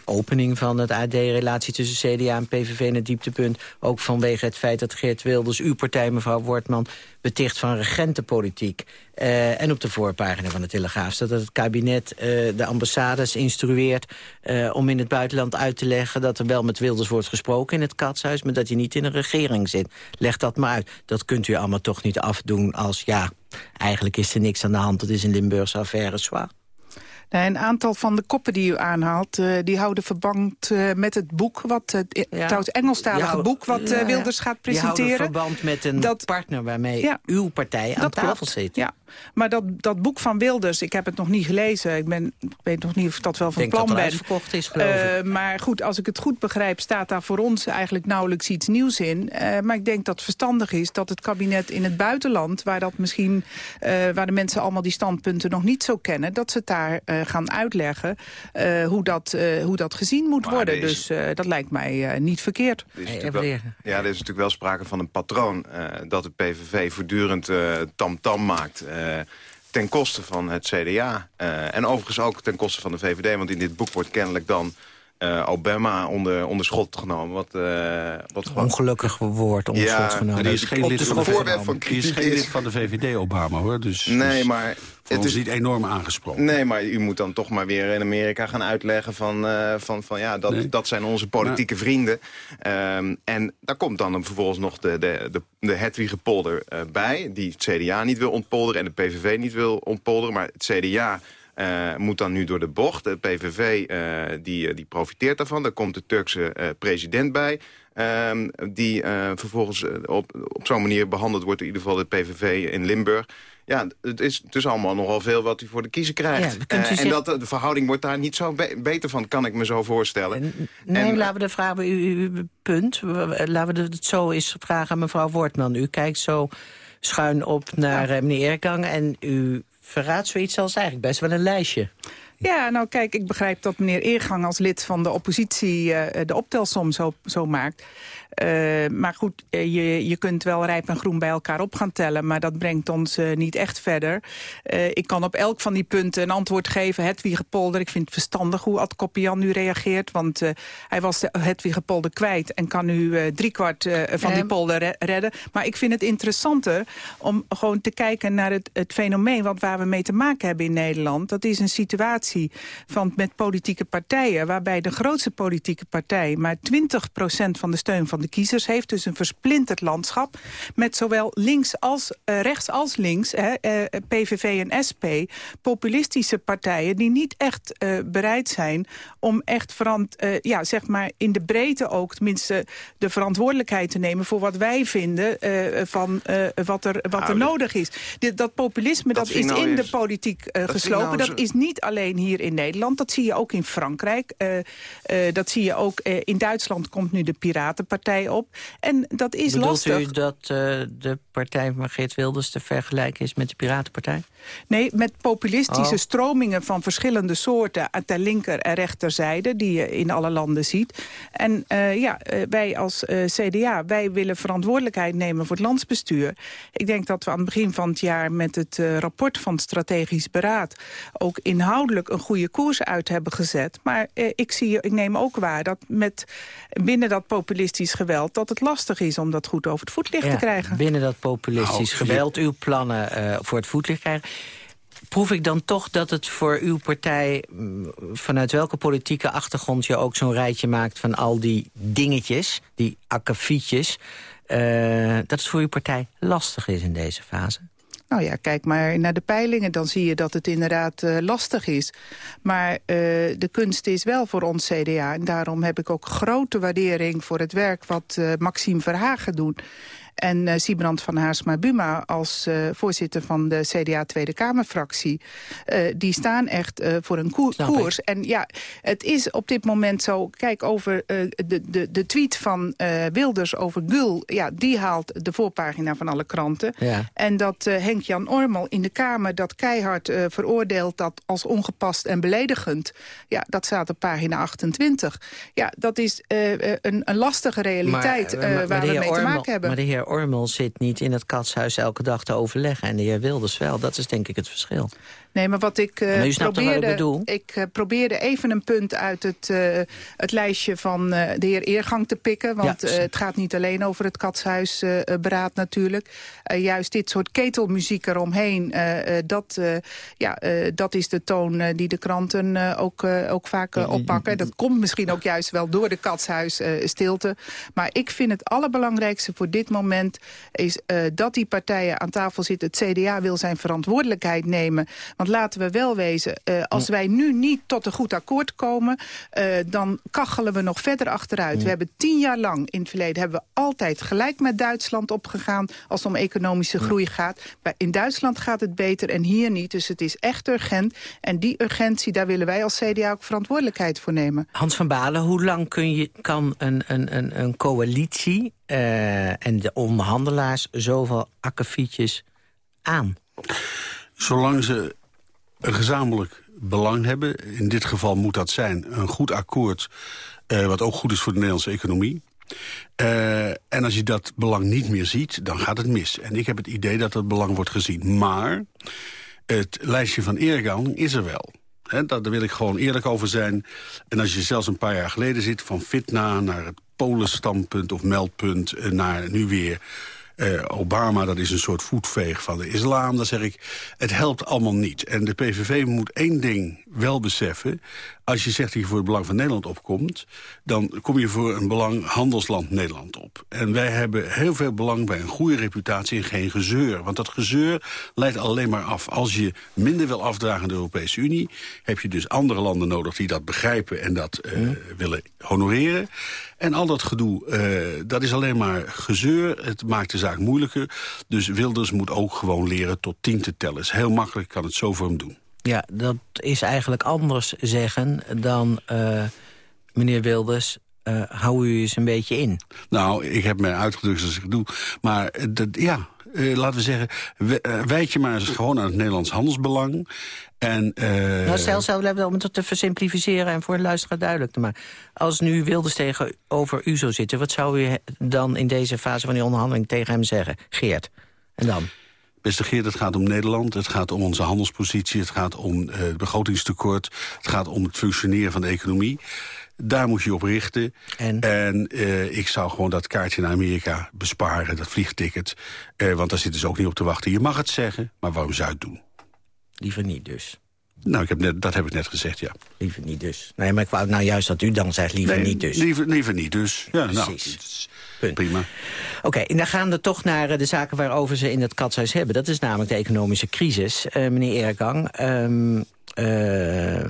opening van het AD, relatie tussen CDA en PVV in het dieptepunt. Ook vanwege het feit dat Geert Wilders, uw partij, mevrouw Wortman... beticht van regentenpolitiek. Uh, en op de voorpagina van de Telegraaf staat dat het kabinet uh, de ambassades instrueert... Uh, om in het buitenland uit te leggen dat er wel met Wilders wordt gesproken in het katshuis... maar dat hij niet in een regering zit. Leg dat maar uit. Dat kunt u allemaal toch niet afdoen als ja, eigenlijk is er niks aan de hand. Dat is een Limburgse affaire, zwaar. Nou, een aantal van de koppen die u aanhaalt... Uh, die houden verband uh, met het boek, wat, uh, ja. trouwens Engelstalige boek... wat ja, Wilders gaat presenteren. Die houden verband met een dat, partner waarmee ja, uw partij aan tafel klopt. zit. Ja, maar dat, dat boek van Wilders, ik heb het nog niet gelezen. Ik, ben, ik weet nog niet of ik dat wel van denk plan dat ben. uitverkocht is, geloof ik. Maar goed, als ik het goed begrijp... staat daar voor ons eigenlijk nauwelijks iets nieuws in. maar ik denk dat het verstandig is dat het kabinet in het buitenland... waar, dat misschien, waar de mensen allemaal die standpunten nog niet zo kennen... dat ze het daar gaan uitleggen. Uh, hoe, dat, uh, hoe dat gezien moet maar worden. Is... Dus uh, dat lijkt mij niet verkeerd. Er hey, wel, ja, er is natuurlijk wel sprake van een patroon... dat de PVV voortdurend tamtam -tam maakt ten koste van het CDA. en overigens ook ten koste van de VVD. Want in dit boek wordt kennelijk dan... Uh, Obama onder, onder schot genomen. Wat, uh, wat. Ongelukkig woord onder ja, schot genomen. Die is geen lid van, van, is geen lid van de VVD, Obama, hoor. Dus, nee, dus maar... Het is niet enorm aangesproken. Nee, maar u moet dan toch maar weer in Amerika gaan uitleggen van, uh, van, van ja, dat, nee. dat zijn onze politieke maar... vrienden. Um, en daar komt dan vervolgens nog de, de, de, de Hedwige-polder uh, bij, die het CDA niet wil ontpolderen en de PVV niet wil ontpolderen. Maar het CDA uh, moet dan nu door de bocht. De PVV uh, die, die profiteert daarvan. Daar komt de Turkse uh, president bij. Um, die vervolgens op, op zo'n manier behandeld wordt... in ieder geval de PVV in Limburg. Ja, het is, het is allemaal nogal veel wat u voor de kiezer krijgt. Ja, uh, en dat, de verhouding wordt daar niet zo be beter van, kan ik me zo voorstellen. Nee, en, laten we de vraag bij u, uw punt. Laten we het zo eens vragen aan mevrouw Wortman. U kijkt zo schuin op naar ja. meneer Ergang en u verraadt zoiets als eigenlijk best wel een lijstje. Ja, nou kijk, ik begrijp dat meneer Eergang als lid van de oppositie uh, de optelsom zo, zo maakt. Uh, maar goed, uh, je, je kunt wel rijp en groen bij elkaar op gaan tellen... maar dat brengt ons uh, niet echt verder. ik kan op elk van die punten een antwoord geven. Hedwigepolder, ik vind het verstandig hoe Ad Koppian nu reageert... want hij was de Hedwigepolder kwijt... en kan nu driekwart van die polder re redden. Maar ik vind het interessanter om gewoon te kijken naar het, het fenomeen... wat waar we mee te maken hebben in Nederland. Dat is een situatie van, met politieke partijen... waarbij de grootste politieke partij maar 20% van de steun van de kiezers heeft. Dus een versplinterd landschap met zowel links als uh, rechts als links, hè, uh, PVV en SP, populistische partijen die niet echt uh, bereid zijn om echt verant, ja, zeg maar in de breedte ook tenminste de verantwoordelijkheid te nemen voor wat wij vinden van wat, er, wat er nodig is. Dit, dat populisme dat, dat is in de politiek geslopen. Nou dat is niet alleen hier in Nederland. Dat zie je ook in Frankrijk. Dat zie je ook in Duitsland komt nu de Piratenpartij op. En dat is Bedoelt lastig. u dat de partij van Geert Wilders te vergelijken is met de Piratenpartij? Nee, met populistische Oh. stromingen van verschillende soorten... aan ter linker en rechterzijde, die je in alle landen ziet. En uh, ja, uh, wij als uh, CDA, wij willen verantwoordelijkheid nemen voor het landsbestuur. Ik denk dat we aan het begin van het jaar met het rapport van het Strategisch Beraad... ook inhoudelijk een goede koers uit hebben gezet. Maar ik, zie, ik neem ook waar dat met binnen dat populistisch geweld... dat het lastig is om dat goed over het voetlicht ja, te krijgen. Binnen dat populistisch nou, geweld, uw plannen voor het voetlicht krijgen proef ik dan toch dat het voor uw partij... vanuit welke politieke achtergrond je ook zo'n rijtje maakt... van al die dingetjes, die akkefietjes... Uh, dat het voor uw partij lastig is in deze fase? Nou ja, kijk maar naar de peilingen, dan zie je dat het inderdaad uh, lastig is. Maar uh, de kunst is wel voor ons CDA. En daarom heb ik ook grote waardering voor het werk wat uh, Maxime Verhagen doet. En uh, Siebrand van Haarsma-Buma als uh, voorzitter van de CDA Tweede Kamerfractie... Uh, die staan echt voor een Snap koers. ik. En ja, het is op dit moment zo... Kijk, over de, de, de tweet van Wilders over Gul... Ja, die haalt de voorpagina van alle kranten. Ja. En dat Henk-Jan Ormel in de Kamer dat keihard veroordeelt... dat als ongepast en beledigend... Ja, dat staat op pagina 28. Ja, dat is een, een lastige realiteit maar, maar, waar we mee Ormel, te maken hebben. Maar de heer Ormel zit niet in het katshuis elke dag te overleggen. En de heer Wilders wel. Dat is denk ik het verschil. Nee, maar wat ik uh, maar probeerde, wat ik uh, probeerde even een punt uit het, uh, het lijstje van de heer Eergang te pikken. Want Ja. het gaat niet alleen over het katshuisberaad natuurlijk. juist dit soort ketelmuziek eromheen, dat, ja, dat is de toon die de kranten ook, ook vaak oppakken. Dat komt misschien ook juist wel door de katshuisstilte. maar ik vind het allerbelangrijkste voor dit moment... is dat die partijen aan tafel zitten. Het CDA wil zijn verantwoordelijkheid nemen... Want laten we wel wezen, uh, als wij nu niet tot een goed akkoord komen... Uh, dan kachelen we nog verder achteruit. We hebben tien jaar lang in het verleden... hebben we altijd gelijk met Duitsland opgegaan... als het om economische groei gaat. Maar in Duitsland gaat het beter en hier niet. Dus het is echt urgent. En die urgentie, daar willen wij als CDA ook verantwoordelijkheid voor nemen. Hans van Balen, hoe lang kun je, kan een, een, een, een coalitie uh, en de onderhandelaars... zoveel akkefietjes aan? Zolang ze een gezamenlijk belang hebben. In dit geval moet dat zijn een goed akkoord... Uh, wat ook goed is voor de Nederlandse economie. Uh, en als je dat belang niet meer ziet, dan gaat het mis. En ik heb het idee dat dat belang wordt gezien. Maar het lijstje van eergang is er wel. He, daar wil ik gewoon eerlijk over zijn. En als je zelfs een paar jaar geleden zit... van Fitna naar het Polen-standpunt of meldpunt... naar nu weer uh, Obama, dat is een soort voetveeg van de islam. Dan zeg ik, het helpt allemaal niet. En de PVV moet één ding wel beseffen. Als je zegt dat je voor het belang van Nederland opkomt... dan kom je voor een belang handelsland Nederland op. En wij hebben heel veel belang bij een goede reputatie en geen gezeur. Want dat gezeur leidt alleen maar af. Als je minder wil afdragen aan de Europese Unie... heb je dus andere landen nodig die dat begrijpen en dat uh, mm. willen honoreren. En al dat gedoe, uh, dat is alleen maar gezeur. Het maakt de zaak moeilijker. Dus Wilders moet ook gewoon leren tot tien te tellen. Is heel makkelijk, kan het zo voor hem doen. Ja, dat is eigenlijk anders zeggen dan uh, meneer Wilders... Uh, hou u eens een beetje in. Nou, ik heb mij uitgedrukt als ik doe. Maar dat, ja, uh, laten we zeggen... wijd je maar eens gewoon aan het Nederlands handelsbelang... En, uh... nou, stel, stel, om het te versimplificeren en voor de luisteraar duidelijk te maken. Als nu Wilders tegenover u zou zitten... wat zou u dan in deze fase van die onderhandeling tegen hem zeggen? Geert, en dan? Beste Geert, het gaat om Nederland, het gaat om onze handelspositie... het gaat om uh, het begrotingstekort, het gaat om het functioneren van de economie. Daar moet je op richten. En, en uh, ik zou gewoon dat kaartje naar Amerika besparen, dat vliegticket. Uh, want daar zitten ze ook niet op te wachten. Je mag het zeggen, maar waarom zou je het doen? Liever niet dus. Nou, ik heb net, dat heb ik net gezegd, ja. Liever niet dus. Nee, maar ik wou nou juist dat u dan zegt liever nee, niet dus. Liever, liever niet dus. Ja, Precies. Nou, prima. Oké, okay, en dan gaan we toch naar de zaken waarover ze in het katshuis hebben. Dat is namelijk de economische crisis, uh, meneer Eergang. Um, uh,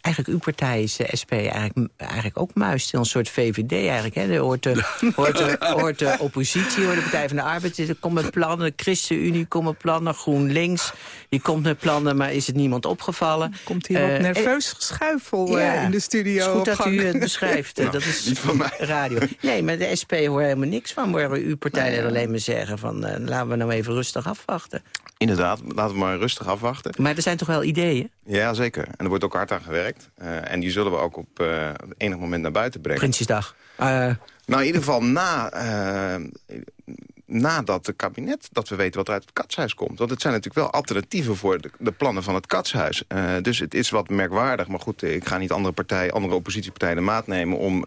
eigenlijk uw partij is de SP eigenlijk, eigenlijk ook muist. Een soort VVD eigenlijk. Hè. Er hoort de, hoort, de, hoort de oppositie, hoort de Partij van de Arbeid. Er komt met plannen, de ChristenUnie komt met plannen, GroenLinks. Die komt met plannen, maar is het niemand opgevallen. Komt hier wat nerveus geschuifel ja, in de studio. Goed dat u het beschrijft. Nou, dat is niet van mij. radio. Nee, maar de SP hoort helemaal niks van. Waar uw partij nee. alleen maar zeggen van laten we nou even rustig afwachten. Inderdaad, laten we maar rustig afwachten. Maar er zijn toch wel ideeën? Ja, zeker. En er wordt ook hard aan gewerkt. Uh, en die zullen we ook op uh, enig moment naar buiten brengen. Prinsjesdag. Uh... Nou, in ieder geval na, nadat het kabinet, dat we weten wat er uit het katshuis komt. Want het zijn natuurlijk wel alternatieven voor de, de plannen van het katshuis. dus het is wat merkwaardig. Maar goed, ik ga niet andere partijen, andere oppositiepartijen de maat nemen... om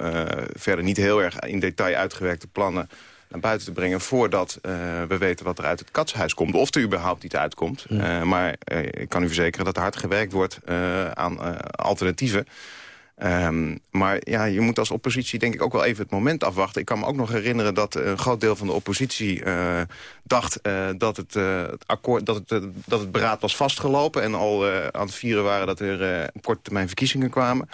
verder niet heel erg in detail uitgewerkte plannen naar buiten te brengen... voordat uh, we weten wat er uit het katshuis komt. Of er überhaupt iets uitkomt. Uh, maar uh, ik kan u verzekeren dat er hard gewerkt wordt aan alternatieven. Um, maar ja, je moet als oppositie denk ik ook wel even het moment afwachten. Ik kan me ook nog herinneren dat een groot deel van de oppositie uh, dacht uh, dat, het, uh, het akkoord, dat, het, dat het beraad was vastgelopen... en al aan het vieren waren dat er korte termijn verkiezingen kwamen.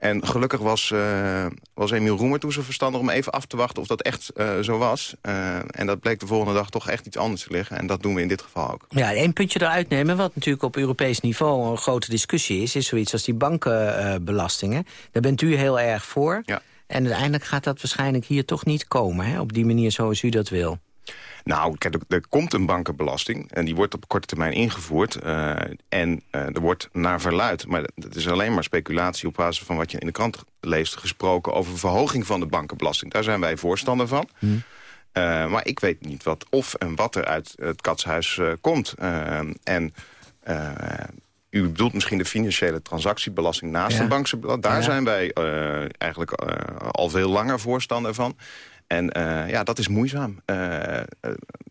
En gelukkig was, uh, was Emiel Roemer toen zo verstandig om even af te wachten of dat echt uh, zo was. Uh, en dat bleek de volgende dag toch echt iets anders te liggen. En dat doen we in dit geval ook. Ja, één puntje eruit nemen, wat natuurlijk op Europees niveau een grote discussie is... is zoiets als die bankenbelastingen. Daar bent u heel erg voor. Ja. En uiteindelijk gaat dat waarschijnlijk hier toch niet komen, hè? op die manier zoals u dat wil. Nou, kijk, er komt een bankenbelasting en die wordt op korte termijn ingevoerd. Uh, en uh, er wordt naar verluid, maar het is alleen maar speculatie... op basis van wat je in de krant leest gesproken... over verhoging van de bankenbelasting. Daar zijn wij voorstander van. Hmm. Uh, maar ik weet niet wat of en wat er uit het katshuis komt. en... U bedoelt misschien de financiële transactiebelasting naast ja. de bankse Daar ja. zijn wij uh, eigenlijk uh, al veel langer voorstander van. En uh, ja, dat is moeizaam. Uh,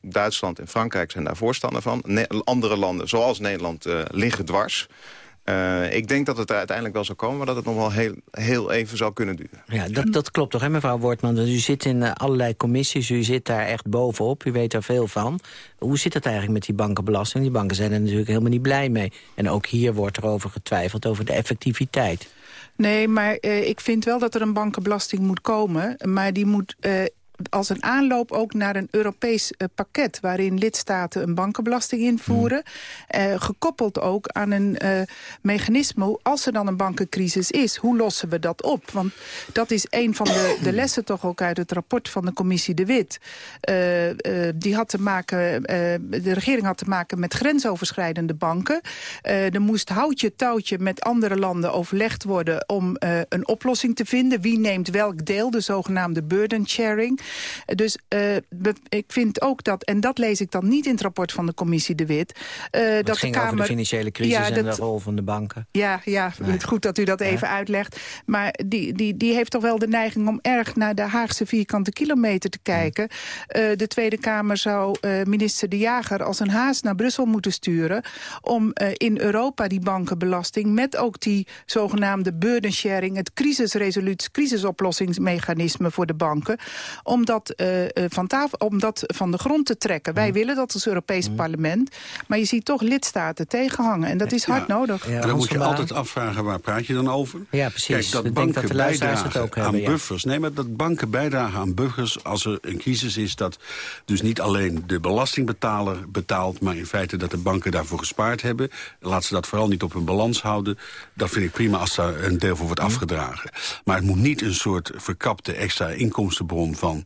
Duitsland en Frankrijk zijn daar voorstander van. Andere landen, zoals Nederland, liggen dwars. ik denk dat het uiteindelijk wel zal komen... maar dat het nog wel heel, heel even zal kunnen duren. Ja, dat, dat klopt toch, hè, mevrouw Wortman? U zit in allerlei commissies, u zit daar echt bovenop. U weet er veel van. Hoe zit het eigenlijk met die bankenbelasting? Die banken zijn er natuurlijk helemaal niet blij mee. En ook hier wordt er over getwijfeld, over de effectiviteit. Nee, maar uh, ik vind wel dat er een bankenbelasting moet komen. Maar die moet uh, als een aanloop ook naar een Europees uh, pakket... waarin lidstaten een bankenbelasting invoeren. Uh, gekoppeld ook aan een uh, mechanisme, als er dan een bankencrisis is... hoe lossen we dat op? Want dat is een van de, de lessen toch ook uit het rapport van de commissie De Wit. die had te maken, de regering had te maken met grensoverschrijdende banken. er moest houtje touwtje met andere landen overlegd worden... om een oplossing te vinden. Wie neemt welk deel, de zogenaamde burden sharing... Dus uh, ik vind ook dat, en dat lees ik dan niet in het rapport van de commissie De Wit... Uh, dat ging de Kamer, over de financiële crisis ja, en dat, de rol van de banken. Ja, ja nee. goed dat u dat even ja. uitlegt. Maar die, die, die heeft toch wel de neiging om erg naar de Haagse vierkante kilometer te kijken. Uh, de Tweede Kamer zou minister De Jager als een haas naar Brussel moeten sturen... om in Europa die bankenbelasting met ook die zogenaamde burden sharing... het crisisresolutie, crisisoplossingsmechanisme voor de banken... om dat, uh, van tafel, om dat van de grond te trekken. Wij mm. willen dat als Europees mm. parlement. Maar je ziet toch lidstaten tegenhangen. En dat is hard ja. nodig. Ja, dan moet je altijd afvragen, waar praat je dan over? Ja, precies. Kijk, dat Ik banken denk dat de bijdragen het ook aan hebben, buffers. Nee, maar dat banken bijdragen aan buffers als er een crisis is... dat dus niet alleen de belastingbetaler betaalt... maar in feite dat de banken daarvoor gespaard hebben. Laat ze dat vooral niet op hun balans houden. Dat vind ik prima als daar een deel voor wordt Mm. afgedragen. Maar het moet niet een soort verkapte extra inkomstenbron van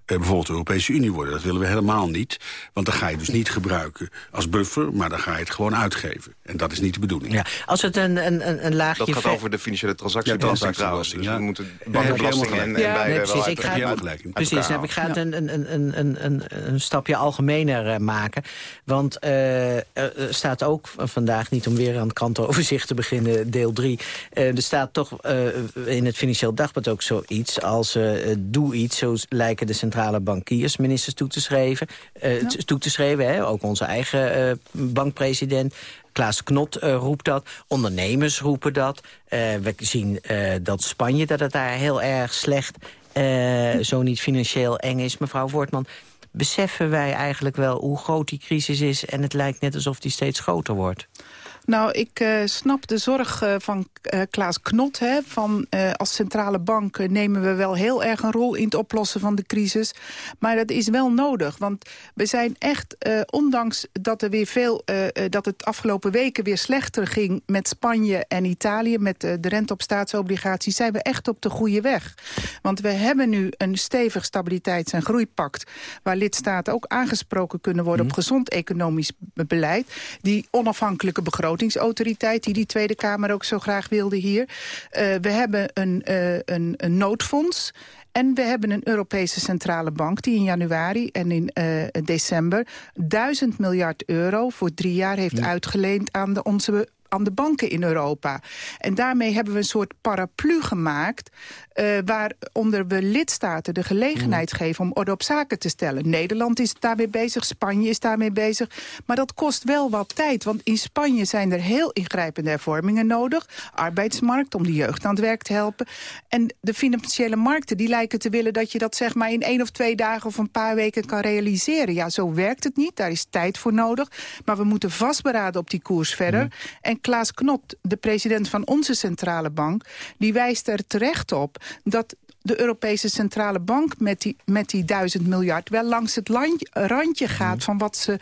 bijvoorbeeld de Europese Unie worden. Dat willen we helemaal niet. Want dan ga je dus niet gebruiken als buffer, maar dan ga je het gewoon uitgeven. En dat is niet de bedoeling. Ja, als het een, een, een laagje... Dat gaat ver- over de financiële Ja, transactiebelasting trouwens. Dus we moeten bankenbelasting en, en Ja, wij nee, wel precies. uit, Ik ga uit- uit. Precies, nou, ik ga het een, een, een, een, een, een stapje algemener eh, maken. Want eh, er staat ook vandaag, niet om weer aan het krantenoverzicht te beginnen, deel 3. er staat toch eh, in het Financieel Dagblad ook zoiets als eh, doe iets, zo lijken de centrale bankiers ministers toe te schrijven. eh, toe te schrijven hè, ook onze eigen eh, bankpresident. Klaas Knot eh, roept dat, ondernemers roepen dat. We zien dat Spanje, dat het daar heel erg slecht, zo niet financieel eng is. Mevrouw Wortman, beseffen wij eigenlijk wel hoe groot die crisis is... en het lijkt net alsof die steeds groter wordt? Nou, ik uh, snap de zorg uh, van uh, Klaas Knot. Hè, van, als centrale bank nemen we wel heel erg een rol in het oplossen van de crisis. Maar dat is wel nodig. Want we zijn echt, ondanks dat er weer veel... dat het afgelopen weken weer slechter ging met Spanje en Italië... met de rente op staatsobligaties, zijn we echt op de goede weg. Want we hebben nu een stevig stabiliteits- en groeipact... waar lidstaten ook aangesproken kunnen worden... op gezond economisch beleid. Die onafhankelijke begrotingsautoriteit... die die Tweede Kamer ook zo graag wilde hier. Uh, we hebben een, uh, een, een noodfonds... En we hebben een Europese centrale bank die in januari en in uh, december... duizend miljard euro voor drie jaar heeft ja. uitgeleend aan de, onze aan de banken in Europa. En daarmee hebben we een soort paraplu gemaakt... Uh, waaronder we lidstaten de gelegenheid mm. geven om orde op zaken te stellen. Nederland is daarmee bezig, Spanje is daarmee bezig. Maar dat kost wel wat tijd, want in Spanje zijn er heel ingrijpende hervormingen nodig. Arbeidsmarkt, om de jeugd aan het werk te helpen. En de financiële markten die lijken te willen dat je dat zeg maar in één of twee dagen of een paar weken kan realiseren. Ja, zo werkt het niet, daar is tijd voor nodig. Maar we moeten vastberaden op die koers verder. Mm. En Klaas Knot, de president van onze centrale bank... die wijst er terecht op dat de Europese Centrale Bank met die, met die duizend miljard... wel langs het landje, randje gaat mm. van wat ze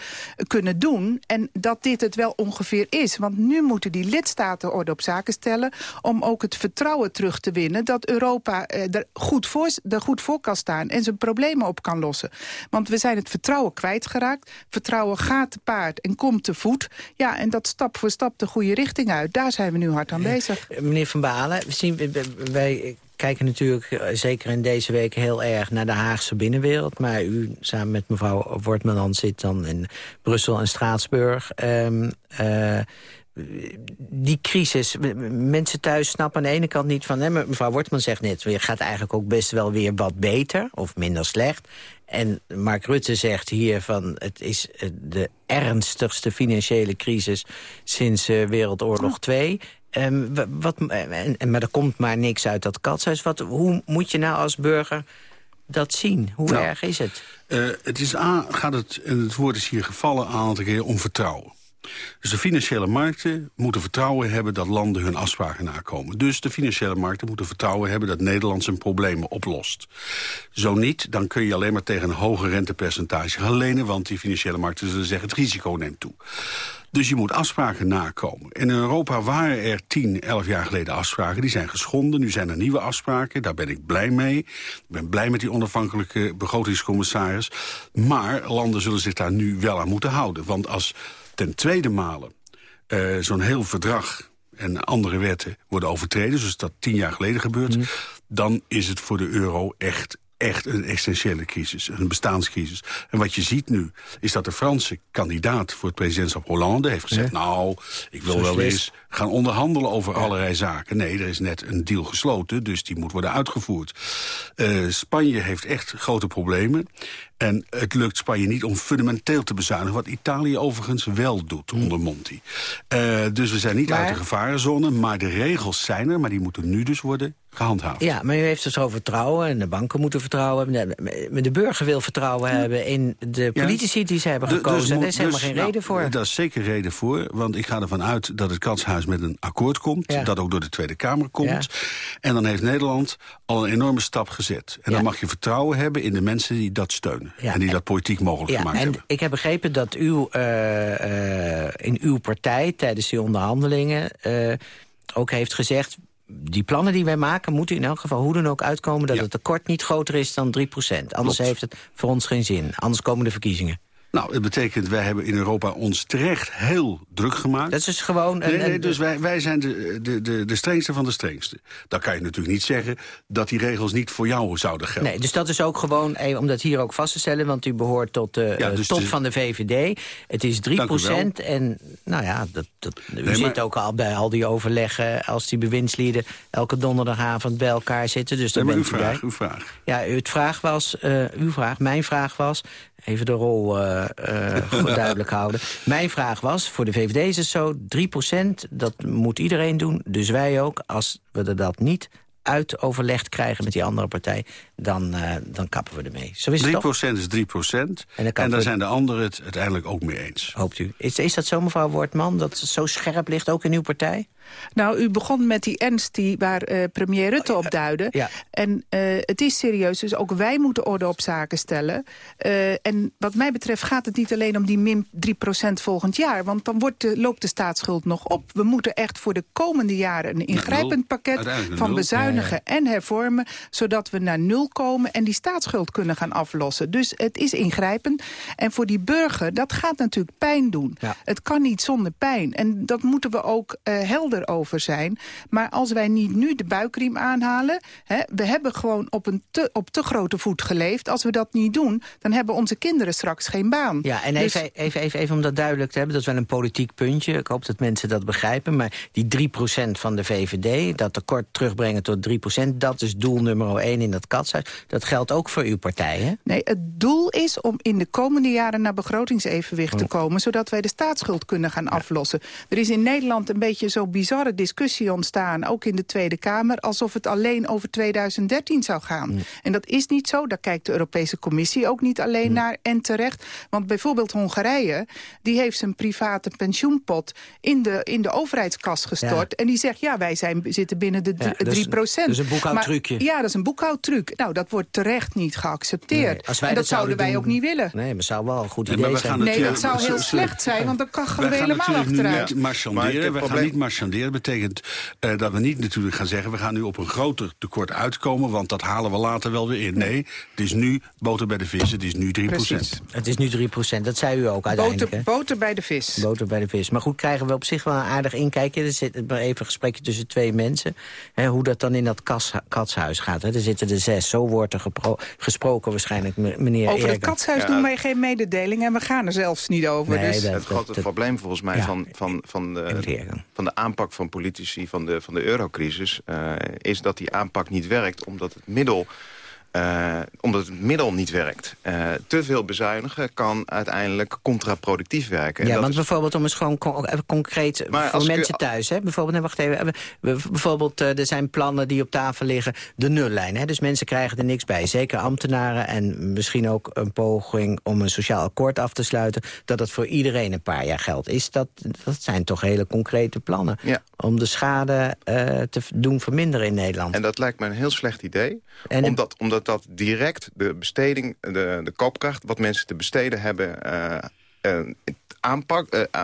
kunnen doen. En dat dit het wel ongeveer is. Want nu moeten die lidstaten orde op zaken stellen... om ook het vertrouwen terug te winnen... dat Europa eh, er, goed voor, er goed voor kan staan en zijn problemen op kan lossen. Want we zijn het vertrouwen kwijtgeraakt. Vertrouwen gaat te paard en komt te voet. Ja, en dat stap voor stap de goede richting uit. Daar zijn we nu hard aan bezig. Meneer Van Balen, we zien, wij kijken natuurlijk eh, zeker in deze week heel erg naar de Haagse binnenwereld. Maar u samen met mevrouw Wortman zit dan in Brussel en Straatsburg. Um, uh, die crisis, mensen thuis snappen aan de ene kant niet van... Hè, mevrouw Wortman zegt net, het gaat eigenlijk ook best wel weer wat beter... of minder slecht. En Mark Rutte zegt hier van het is eh, de ernstigste financiële crisis sinds uh, Wereldoorlog 2. Um, wat, en, maar er komt maar niks uit dat katshuis. Wat, hoe moet je nou als burger dat zien? Hoe nou, erg is het? Uh, het is gaat het, en het woord is hier gevallen een aantal keer om vertrouwen. Dus de financiële markten moeten vertrouwen hebben dat landen hun afspraken nakomen. Dus de financiële markten moeten vertrouwen hebben dat Nederland zijn problemen oplost. Zo niet, dan kun je alleen maar tegen een hoger rentepercentage gaan lenen, want die financiële markten zullen zeggen het risico neemt toe. Dus je moet afspraken nakomen. In Europa waren er 10, 11 jaar geleden afspraken. Die zijn geschonden. Nu zijn er nieuwe afspraken. Daar ben ik blij mee. Ik ben blij met die onafhankelijke begrotingscommissaris. Maar landen zullen zich daar nu wel aan moeten houden. Want als ten tweede malen uh, zo'n heel verdrag en andere wetten worden overtreden... zoals dat tien jaar geleden gebeurt... Mm. dan is het voor de euro echt echt een essentiële crisis, een bestaanscrisis. En wat je ziet nu, is dat de Franse kandidaat voor het presidentschap Hollande heeft gezegd... nou, ik wil wel eens gaan onderhandelen over allerlei zaken. Nee, er is net een deal gesloten, dus die moet worden uitgevoerd. Uh, Spanje heeft echt grote problemen. En het lukt Spanje niet om fundamenteel te bezuinigen... wat Italië overigens wel doet mm. onder Monti. Uh, dus we zijn niet uit de gevarenzone, maar de regels zijn er... maar die moeten nu dus worden gehandhaafd. Ja, maar u heeft het over vertrouwen en de banken moeten vertrouwen hebben. De burger wil vertrouwen hebben in de politici die ze hebben gekozen. Dus, daar is helemaal dus, geen reden voor. Daar is zeker reden voor, want ik ga ervan uit dat het katshuis met een akkoord komt. Dat ook door de Tweede Kamer komt. En dan heeft Nederland al een enorme stap gezet. En dan mag je vertrouwen hebben in de mensen die dat steunen. en die dat politiek mogelijk gemaakt en hebben. Ik heb begrepen dat u uh, uh, in uw partij tijdens die onderhandelingen... Uh, ook heeft gezegd, die plannen die wij maken moeten in elk geval hoe dan ook uitkomen... dat het tekort niet groter is dan 3% Anders heeft het voor ons geen zin. Anders komen de verkiezingen. Nou, het betekent, wij hebben in Europa ons terecht heel druk gemaakt. Dat is dus gewoon... Een, nee, nee, dus wij, wij zijn de, de, de, de strengste van de strengste. Dan kan je natuurlijk niet zeggen dat die regels niet voor jou zouden gelden. Nee, dus dat is ook gewoon, eh, om dat hier ook vast te stellen... want u behoort tot de ja, dus top van de VVD. Het is 3 procent en nou ja, dat, dat, u zit ook al bij al die overleggen... als die bewindslieden elke donderdagavond bij elkaar zitten. Dus nee, bent uw vraag, bij. uw vraag. Ja, uw vraag was, uh, uw vraag, mijn vraag was even de rol uh, uh, duidelijk houden. Mijn vraag was, voor de VVD is het zo, 3% dat moet iedereen doen, dus wij ook. Als we dat niet uitoverlegd krijgen met die andere partij... dan, uh, dan kappen we ermee. Zo is 3 het toch? is 3 procent. En, dan en daar we- zijn de anderen het uiteindelijk ook mee eens. Hoopt u. Is, is dat zo, mevrouw Wortman, dat het zo scherp ligt, ook in uw partij? Nou, u begon met die ernst die, waar eh, premier Rutte op duidde. Ja. En eh, het is serieus, dus ook wij moeten orde op zaken stellen. Eh, en wat mij betreft gaat het niet alleen om die min 3% volgend jaar. Want dan wordt de, loopt de staatsschuld nog op. We moeten echt voor de komende jaren een ingrijpend pakket... Van nul. Bezuinigen en hervormen... zodat we naar nul komen en die staatsschuld kunnen gaan aflossen. Dus het is ingrijpend. En voor die burger, dat gaat natuurlijk pijn doen. Het kan niet zonder pijn. En dat moeten we ook eh, helder over zijn. Maar als wij niet nu de buikriem aanhalen... Hè, we hebben gewoon op, een te, op te grote voet geleefd. Als we dat niet doen, dan hebben onze kinderen straks geen baan. Ja, en Dus- even, even, even, even om dat duidelijk te hebben, dat is wel een politiek puntje. Ik hoop dat mensen dat begrijpen. Maar die 3% van de VVD, dat tekort terugbrengen tot 3%... dat is doel nummer 1 in dat katshuis. Dat geldt ook voor uw partij, hè? Nee, het doel is om in de komende jaren naar begrotingsevenwicht te komen... zodat wij de staatsschuld kunnen gaan aflossen. Er is in Nederland een beetje zo'n bizarre discussie ontstaan... ook in de Tweede Kamer, alsof het alleen over 2013 zou gaan. En dat is niet zo, daar kijkt de Europese Commissie ook niet alleen naar... en terecht, want bijvoorbeeld Hongarije... die heeft zijn private pensioenpot in de, in de overheidskas gestort... en die zegt, ja, wij zijn, zitten binnen de Ja, 3 dus- dus een boekhoudtrucje. Maar- Ja, dat is een boekhoudtruc. Nou, dat wordt terecht niet geaccepteerd. Nee, als wij en dat, dat zouden wij doen- ook niet willen. Nee, maar het zou wel een goed idee we zijn. gaan Nee, dat zou heel slecht zijn, want dan we Wij gaan helemaal natuurlijk nu achteruit. niet Maar marchanderen. We gaan probleem- niet marchanderen. Dat betekent eh, dat we niet natuurlijk gaan zeggen... we gaan nu op een groter tekort uitkomen... want dat halen we later wel weer in. Nee, het is nu boter bij de vis. Het is nu 3 Precies. Het is nu 3% dat zei u ook uiteindelijk. Boter, boter bij de vis. Boter bij de vis. Maar goed, krijgen we op zich wel een aardig inkijkje. Er zit maar even een gesprekje tussen twee mensen. Hè, hoe dat dan in dat kas, katshuis gaat. Hè. Er zitten er zes. Zo wordt er gesproken waarschijnlijk, meneer Over het katshuis Ja. doen wij geen mededeling en we gaan er zelfs niet over. Nee, dus. dat- Het grote probleem volgens mij ja, van, van, van, de, van de aanpak van politici van de, van de eurocrisis... eh, is dat die aanpak niet werkt omdat het middel... eh, omdat het middel niet werkt. Eh, te veel bezuinigen kan uiteindelijk contraproductief werken. En Ja, dat want is- bijvoorbeeld om eens gewoon con- even concreet Maar voor u- mensen thuis. Hè? Bijvoorbeeld, nee, wacht even. Bijvoorbeeld, eh, er zijn plannen die op tafel liggen. De nullijn. Hè? Dus mensen krijgen er niks bij. Zeker ambtenaren en misschien ook een poging om een sociaal akkoord af te sluiten. Dat het voor iedereen een paar jaar geldt. Is dat, dat zijn toch hele concrete plannen. Ja. Om de schade eh, te doen verminderen in Nederland. En dat lijkt me een heel slecht idee. En- omdat, omdat dat direct de besteding, de, de koopkracht... wat mensen te besteden hebben... eh, aanpak, eh,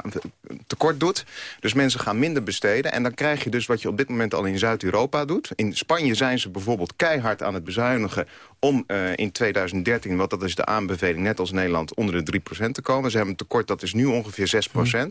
tekort doet. Dus mensen gaan minder besteden. En dan krijg je dus wat je op dit moment al in Zuid-Europa doet. In Spanje zijn ze bijvoorbeeld keihard aan het bezuinigen... om eh, in 2013, want dat is de aanbeveling... net als Nederland, onder de 3% te komen. Ze hebben een tekort, dat is nu ongeveer 6%.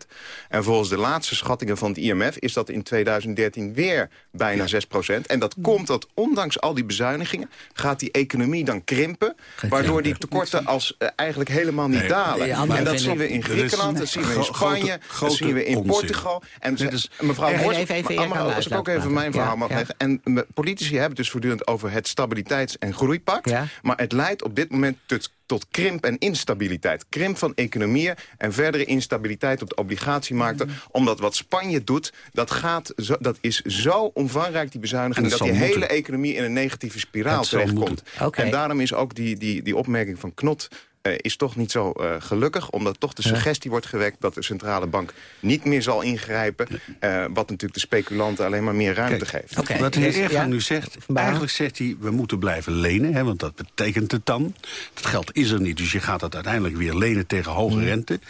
En volgens de laatste schattingen van het IMF... is dat in 2013 weer bijna 6%. En dat komt dat ondanks al die bezuinigingen... gaat die economie dan krimpen... waardoor die tekorten als, eh, eigenlijk helemaal niet Nee. dalen. Ja, en dat zien we in Griekenland, dat zien we in Spanje... dat zien we in onzin. Portugal. En mevrouw aan als ik ook even mijn verhaal mag leggen. En me- politici hebben het dus voortdurend over het stabiliteits- en groeipact. Ja. Maar het leidt op dit moment tot, tot krimp en instabiliteit. Krimp van economieën en verdere instabiliteit op de obligatiemarkten. Mm. Omdat wat Spanje doet, dat, gaat zo, dat is zo omvangrijk, die bezuiniging... Dat die hele economie in een negatieve spiraal terechtkomt. Oké. En daarom is ook die, die, die opmerking van Knot... eh, is toch niet zo eh, gelukkig, omdat toch de suggestie wordt gewekt... dat de centrale bank niet meer zal ingrijpen... eh, wat natuurlijk de speculanten alleen maar meer ruimte Kijk, geeft. Wat de heer dus, Eergang ja. nu zegt, eigenlijk zegt hij... we moeten blijven lenen, hè, want dat betekent het dan. Dat geld is er niet, dus je gaat het uiteindelijk weer lenen tegen hoge Mm. rente.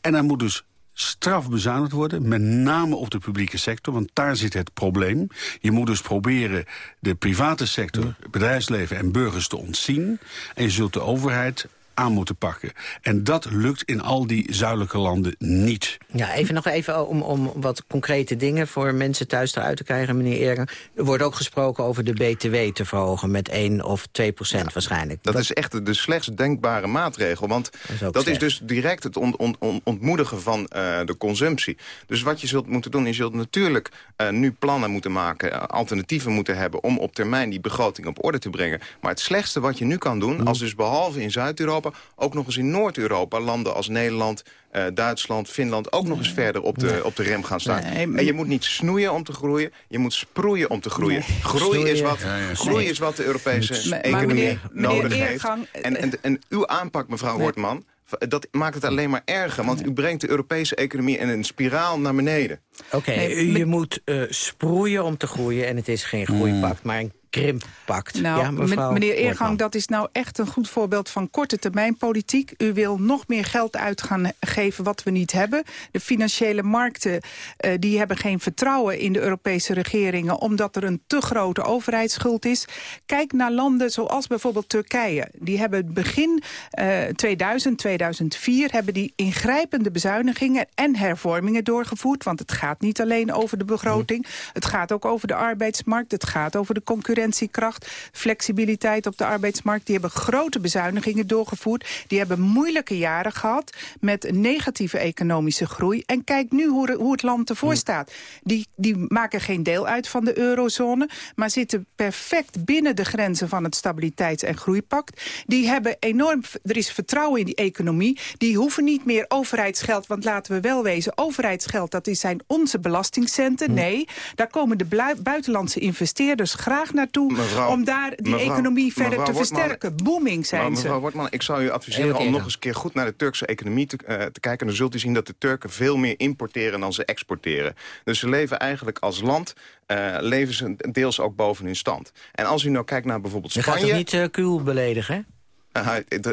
En dan moet dus straf bezuinigd worden, met name op de publieke sector... want daar zit het probleem. Je moet dus proberen de private sector, Mm. bedrijfsleven en burgers te ontzien... en je zult de overheid aan moeten pakken. En dat lukt in al die zuidelijke landen niet. Ja, even nog even om, om wat concrete dingen voor mensen thuis eruit te krijgen, meneer Eergang. Er wordt ook gesproken over de BTW te verhogen met 1 of 2 procent waarschijnlijk. Dat is echt de slechtst denkbare maatregel. Want is dat is dus direct het ont- ont- ont- ontmoedigen van eh, de consumptie. Dus wat je zult moeten doen, is je zult natuurlijk eh, nu plannen moeten maken... eh, alternatieven moeten hebben om op termijn die begroting op orde te brengen. Maar het slechtste wat je nu kan doen, als dus behalve in Zuid-Europa... Europa... ook nog eens in Noord-Europa landen als Nederland, uh, Duitsland, Finland... ook nog eens verder op de, op de rem gaan staan. En je moet niet snoeien om te groeien, je moet sproeien om te groeien. Groei, is wat, groei is wat de Europese economie nodig heeft. En, en, en uw aanpak, mevrouw Wortman dat maakt het alleen maar erger. Want u brengt de Europese economie in een spiraal naar beneden. Oké, je moet uh, sproeien om te groeien en het is geen groeipact, mm. maar een krimp pakt. Nou, ja, meneer Eergang, dat is nou echt een goed voorbeeld van korte termijn politiek. U wil nog meer geld uit gaan geven wat we niet hebben. De financiële markten uh, die hebben geen vertrouwen in de Europese regeringen... omdat er een te grote overheidsschuld is. Kijk naar landen zoals bijvoorbeeld Turkije. Die hebben begin uh, 2000, 2004... hebben die ingrijpende bezuinigingen en hervormingen doorgevoerd. Want het gaat niet alleen over de begroting. Het gaat ook over de arbeidsmarkt. Het gaat over de concurrentie concurrentiekracht, flexibiliteit op de arbeidsmarkt. Die hebben grote bezuinigingen doorgevoerd. Die hebben moeilijke jaren gehad met negatieve economische groei. En kijk nu hoe, hoe het land ervoor staat. Die, die maken geen deel uit van de eurozone, maar zitten perfect binnen de grenzen van het Stabiliteits- en Groeipact. Die hebben enorm, er is vertrouwen in die economie. Die hoeven niet meer overheidsgeld, want laten we wel wezen, overheidsgeld, dat zijn onze belastingcenten. Mm. Nee, daar komen de buitenlandse investeerders graag naartoe om daar die economie verder te versterken. Booming zijn mevrouw ze. Mevrouw Wortman, ik zou u adviseren om nog eens een keer goed naar de Turkse economie te, uh, te kijken. Dan zult u zien dat de Turken veel meer importeren dan ze exporteren. Dus ze leven eigenlijk als land uh, leven ze deels ook boven hun stand. En als u nou kijkt naar bijvoorbeeld Spanje... Je gaat toch niet uh, Kuhl beledigen,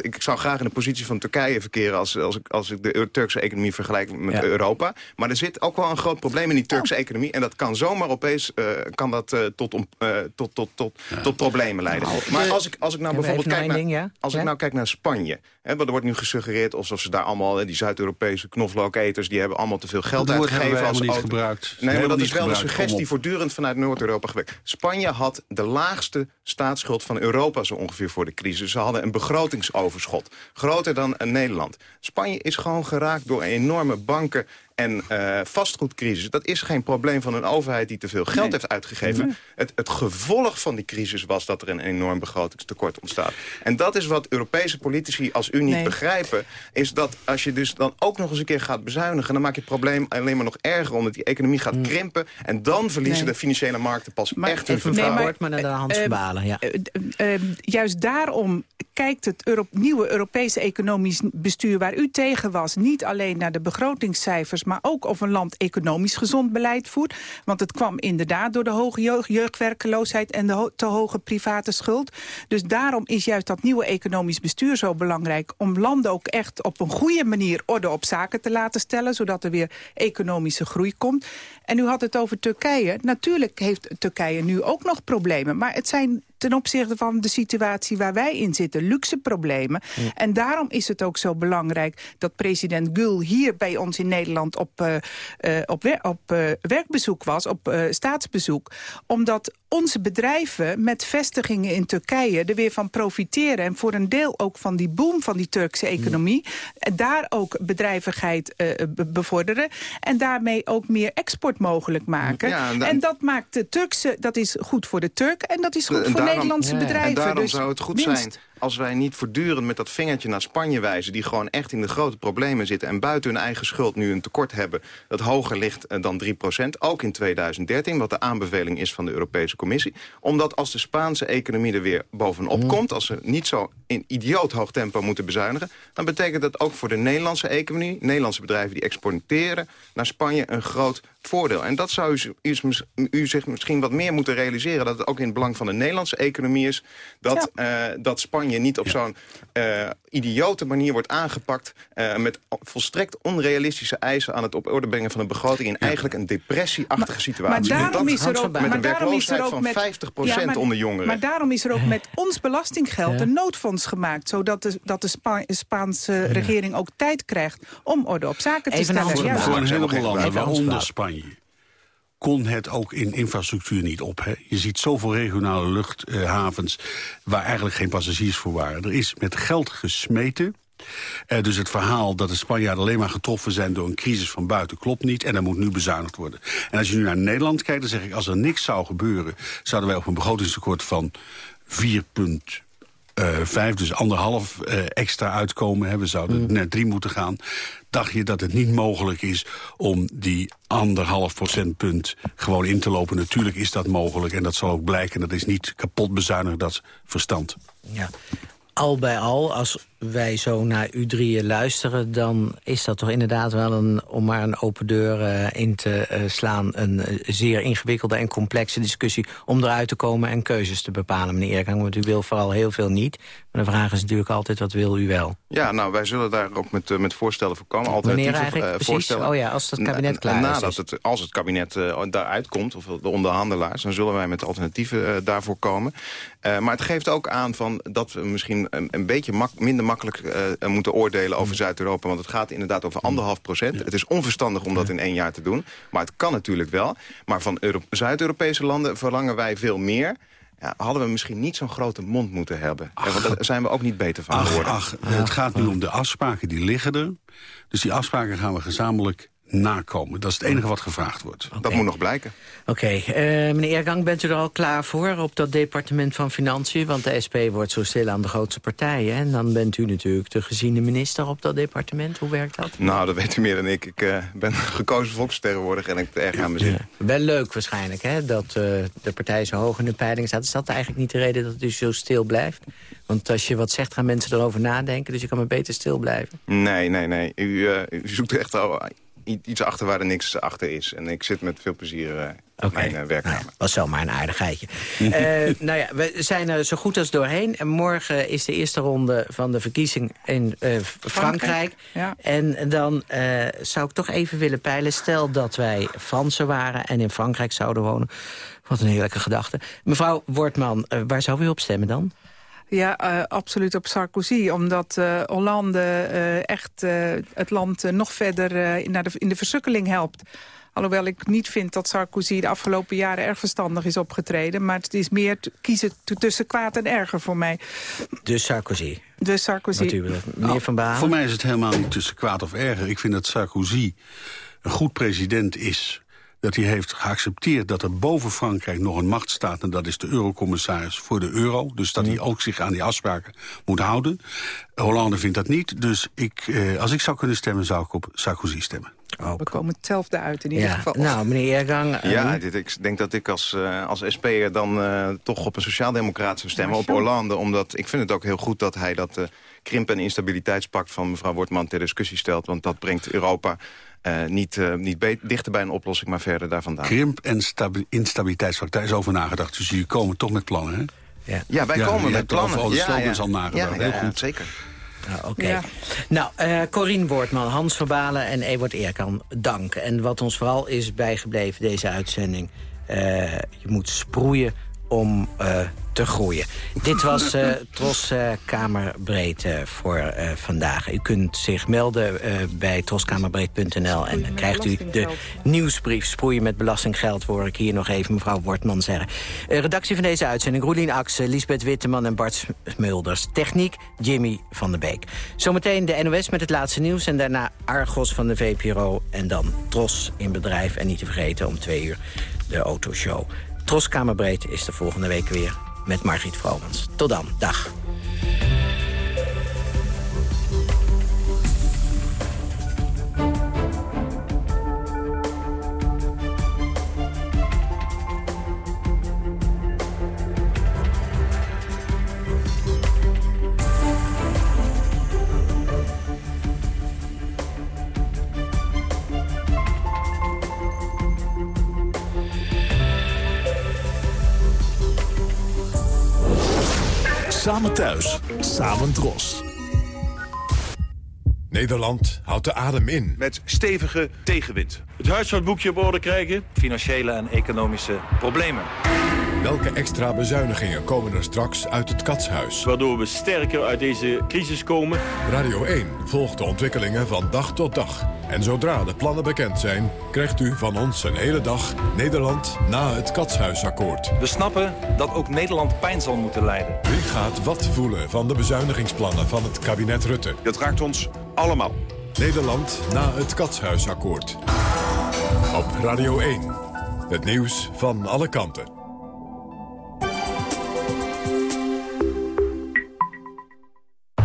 ik zou graag in de positie van Turkije verkeren... als, als, ik, als ik de Turkse economie vergelijk met Europa. Maar er zit ook wel een groot probleem in die Turkse economie. En dat kan zomaar opeens uh, kan dat, uh, tot, um, tot, tot, tot, tot problemen leiden. Nou, maar als ik, als ik nou bijvoorbeeld kijk naar, ding, ja? als ik nou kijk naar Spanje... Hè, want er wordt nu gesuggereerd alsof ze daar allemaal... die Zuid-Europese knoflooketers... die hebben allemaal te veel geld dat uitgegeven. als niet gebruikt. Nee, maar dat is wel een suggestie voortdurend vanuit Noord-Europa gewerkt. Spanje had de laagste staatsschuld van Europa zo ongeveer voor de crisis. Ze hadden een begrotingsoverschot. Groter dan Nederland. Spanje is gewoon geraakt door enorme banken en uh, vastgoedcrisis. Dat is geen probleem van een overheid die te veel geld heeft uitgegeven. Het, het, gevolg van die crisis was dat er een enorm begrotingstekort ontstaat. En dat is wat Europese politici als u niet begrijpen. Is dat als je dus dan ook nog eens een keer gaat bezuinigen... dan maak je het probleem alleen maar nog erger. Omdat die economie gaat mm. krimpen. En dan verliezen de financiële markten pas echt hun vertrouwen. Nee, maar, maar naar de hand uh, balen, ja. Uh, juist daarom kijkt het nieuwe Europese economisch bestuur... waar u tegen was, niet alleen naar de begrotingscijfers... maar ook of een land economisch gezond beleid voert. Want het kwam inderdaad door de hoge jeugd, jeugdwerkeloosheid... en de te hoge private schuld. Dus daarom is juist dat nieuwe economisch bestuur zo belangrijk... om landen ook echt op een goede manier orde op zaken te laten stellen... zodat er weer economische groei komt. En u had het over Turkije. Natuurlijk heeft Turkije nu ook nog problemen. Maar het zijn ten opzichte van de situatie waar wij in zitten. Luxe problemen. En daarom is het ook zo belangrijk dat president Gül hier bij ons in Nederland op, uh, uh, op, wer op uh, werkbezoek was, op staatsbezoek. Omdat onze bedrijven met vestigingen in Turkije er weer van profiteren. En voor een deel ook van die boom van die Turkse economie. Daar ook bedrijvigheid bevorderen. En daarmee ook meer export mogelijk maken. Ja, en, en, dat maakt de Turkse, dat is goed voor de Turk en dat is goed voor Nederlandse bedrijven. En daarom dus zou het goed zijn als wij niet voortdurend met dat vingertje naar Spanje wijzen... die gewoon echt in de grote problemen zitten... en buiten hun eigen schuld nu een tekort hebben... dat hoger ligt eh, dan 3% ook in 2013... wat de aanbeveling is van de Europese Commissie. Omdat als de Spaanse economie er weer bovenop mm. komt... als ze niet zo in idioot hoog tempo moeten bezuinigen... dan betekent dat ook voor de Nederlandse economie... Nederlandse bedrijven die exporteren naar Spanje... een groot voordeel. En dat zou u, u, zich misschien wat meer moeten realiseren... dat het ook in het belang van de Nederlandse economie is... dat, uh, dat Spanje niet op zo'n uh, idiote manier wordt aangepakt... Uh, met volstrekt onrealistische eisen aan het op orde brengen van een begroting... in eigenlijk een depressieachtige situatie. Maar daarom is er ook, met een werkloosheid van 50 ja, onder jongeren. Maar daarom is er ook met ons belastinggeld een noodfonds gemaakt... zodat de, dat de Spa Spaanse regering ook tijd krijgt om orde op zaken te stellen. Voor, voor een heleboel landen, waaronder Spanje kon het ook in infrastructuur niet op. Hè. Je ziet zoveel regionale luchthavens waar eigenlijk geen passagiers voor waren. Er is met geld gesmeten. Uh, dus het verhaal dat de Spanjaarden alleen maar getroffen zijn door een crisis van buiten klopt niet. En er moet nu bezuinigd worden. En als je nu naar Nederland kijkt, dan zeg ik als er niks zou gebeuren... zouden wij op een begrotingstekort van 4,8 eh, vijf, dus anderhalf eh, extra uitkomen. Hè. We zouden Mm. naar drie moeten gaan. Dacht je dat het niet mogelijk is om die anderhalf procentpunt gewoon in te lopen? Natuurlijk is dat mogelijk en dat zal ook blijken. Dat is niet kapot bezuinigd, dat verstand. Ja. Al bij al, als wij zo naar u drieën luisteren... dan is dat toch inderdaad wel een, om maar een open deur eh, in te eh, slaan... een eh, zeer ingewikkelde en complexe discussie om eruit te komen... en keuzes te bepalen, meneer Eergang. Want u wil vooral heel veel niet. Maar de vraag is natuurlijk altijd, wat wil u wel? Ja, nou, wij zullen daar ook met, met voorstellen voor komen. Alternatieve eigenlijk precies? voorstellen. Oh ja, als het kabinet klaar is, nadat dus. Het, als het kabinet daaruit komt, of de onderhandelaars... dan zullen wij met alternatieven daarvoor komen. Maar het geeft ook aan van dat we misschien een, een beetje mak- minder makkelijk eh, moeten oordelen over Zuid-Europa. Want het gaat inderdaad over anderhalf procent. Het is onverstandig om dat in één jaar te doen. Maar het kan natuurlijk wel. Maar van Euro- Zuid-Europese landen verlangen wij veel meer... Ja, hadden we misschien niet zo'n grote mond moeten hebben. Ja, want daar zijn we ook niet beter van Ach, geworden. ach, het gaat nu om de afspraken, die liggen er. Dus die afspraken gaan we gezamenlijk nakomen. Dat is het enige wat gevraagd wordt. Dat moet nog blijken. Oké, eh, meneer Eergang, bent u er al klaar voor op dat departement van Financiën? Want de SP wordt zo stil aan de grootste partijen. En dan bent u natuurlijk de geziene minister op dat departement. Hoe werkt dat? Nou, dat weet u meer dan ik. Ik eh, ben gekozen volksvertegenwoordiger en ik heb het erg aan mijn zin. Wel leuk waarschijnlijk, hè, dat eh, de partij zo hoog in de peiling staat. Is dat eigenlijk niet de reden dat u zo stil blijft? Want als je wat zegt, gaan mensen erover nadenken. Dus je kan maar beter stil blijven. Nee, nee, nee. U, u zoekt echt al iets achter waar er niks achter is. En ik zit met veel plezier eh op mijn eh, werkkamer. was zomaar een aardigheidje. Eh, nou ja, we zijn er zo goed als doorheen. En morgen is de eerste ronde van de verkiezing in eh, Frankrijk. Ja. En dan eh, zou ik toch even willen peilen. Stel dat wij Fransen waren en in Frankrijk zouden wonen. Wat een heerlijke gedachte. Mevrouw Wortman, waar zou u op stemmen dan? Ja, eh, absoluut op Sarkozy. Omdat eh, Hollande eh, echt eh, het land nog verder eh, naar de, in de versukkeling helpt. Alhoewel ik niet vind dat Sarkozy de afgelopen jaren erg verstandig is opgetreden. Maar het is meer te kiezen tussen kwaad en erger voor mij. Dus Sarkozy. Dus Sarkozy. Betreft. Meneer Nou, Van Balen? Voor mij is het helemaal niet tussen kwaad of erger. Ik vind dat Sarkozy een goed president is. Dat hij heeft geaccepteerd dat er boven Frankrijk nog een macht staat... en dat is de eurocommissaris voor de euro. Dus dat hij ook zich aan die afspraken moet houden. Hollande vindt dat niet. Dus ik, eh, als ik zou kunnen stemmen, zou ik op Sarkozy stemmen. We komen hetzelfde uit in ieder Ja, geval. nou, meneer Eergang... eh, Ja, dit, ik denk dat ik als, eh als SP'er dan eh, toch op een sociaaldemocraat zou stemmen. Op Hollande, omdat ik vind het ook heel goed dat hij dat krimp- en instabiliteitspact van mevrouw Wortman ter discussie stelt. Want dat brengt Europa eh, niet, eh, niet dichter bij een oplossing, maar verder daar vandaan. Krimp en stabi- instabiliteitspact, daar is over nagedacht. Dus jullie komen toch met plannen, hè? Ja, Ja, wij Ja, komen met plannen. over de ja, slogans ja. al nagedacht. Ja, Heel ja, goed. zeker. Nou, Oké. Ja. Nou, eh Corine Wortman, Hans Verbalen en Ewart Eerkan, dank. En wat ons vooral is bijgebleven deze uitzending... eh, je moet sproeien om eh, te groeien. Dit was eh Tros Kamerbreed voor eh, vandaag. U kunt zich melden eh, bij troskamerbreed.nl... en dan krijgt u de nieuwsbrief Sproeien met belastinggeld... hoor ik hier nog even mevrouw Wortman zeggen. Redactie van deze uitzending, Roelien Axen, Lisbeth Witteman en Bart Smulders. Techniek, Jimmy van der Beek. Zometeen de NOS met het laatste nieuws... en daarna Argos van de VPRO en dan Tros in bedrijf. En niet te vergeten om twee uur de autoshow. Tros Kamerbreed is de volgende week weer met Margriet Vromans. Tot dan, dag. Thuis, samen dros. Nederland houdt de adem in. Met stevige tegenwind. Het huishoudboekje op orde krijgen. Financiële en economische problemen. Welke extra bezuinigingen komen er straks uit het katshuis? Waardoor we sterker uit deze crisis komen. Radio 1 volgt de ontwikkelingen van dag tot dag. En zodra de plannen bekend zijn, krijgt u van ons een hele dag Nederland na het katshuisakkoord. We snappen dat ook Nederland pijn zal moeten lijden. Wie gaat wat voelen van de bezuinigingsplannen van het kabinet Rutte? Dat raakt ons allemaal. Nederland na het katshuisakkoord. Op Radio 1. Het nieuws van alle kanten.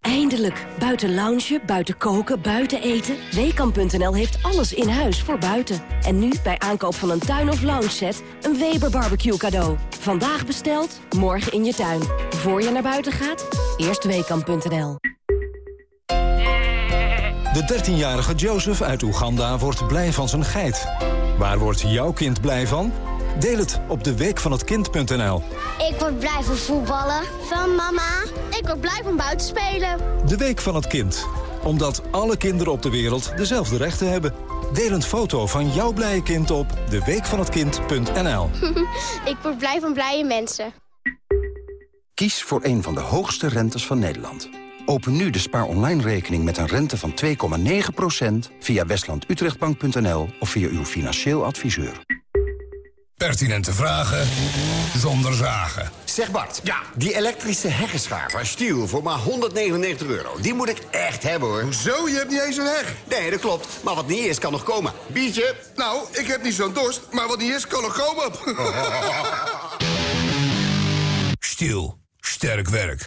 Eindelijk. Buiten loungen, buiten koken, buiten eten. Weekamp.nl heeft alles in huis voor buiten. En nu bij aankoop van een tuin- of loungeset een Weber barbecue cadeau. Vandaag besteld, morgen in je tuin. Voor je naar buiten gaat, eerst Weekamp.nl. De 13-jarige Joseph uit Oeganda wordt blij van zijn geit. Waar wordt jouw kind blij van? Deel het op de weekvanhetkind.nl. Ik word blij van voetballen. Van mama. Ik word blij van buiten spelen. De Week van het Kind. Omdat alle kinderen op de wereld dezelfde rechten hebben. Deel een foto van jouw blije kind op deweekvanhetkind.nl. ik word blij van blije mensen. Kies voor een van de hoogste rentes van Nederland. Open nu de spaar online rekening met een rente van 2,9% via westlandutrechtbank.nl of via uw financieel adviseur. Pertinente vragen zonder zagen. Zeg Bart, ja. die elektrische heggenschaar Stiel voor maar 199 euro. Die moet ik echt hebben hoor. Hoezo? Je hebt niet eens een heg. Nee, dat klopt. Maar wat niet is, kan nog komen. Biertje? Nou, ik heb niet zo'n dorst, maar wat niet is, kan nog komen. Stiel. Sterk werk.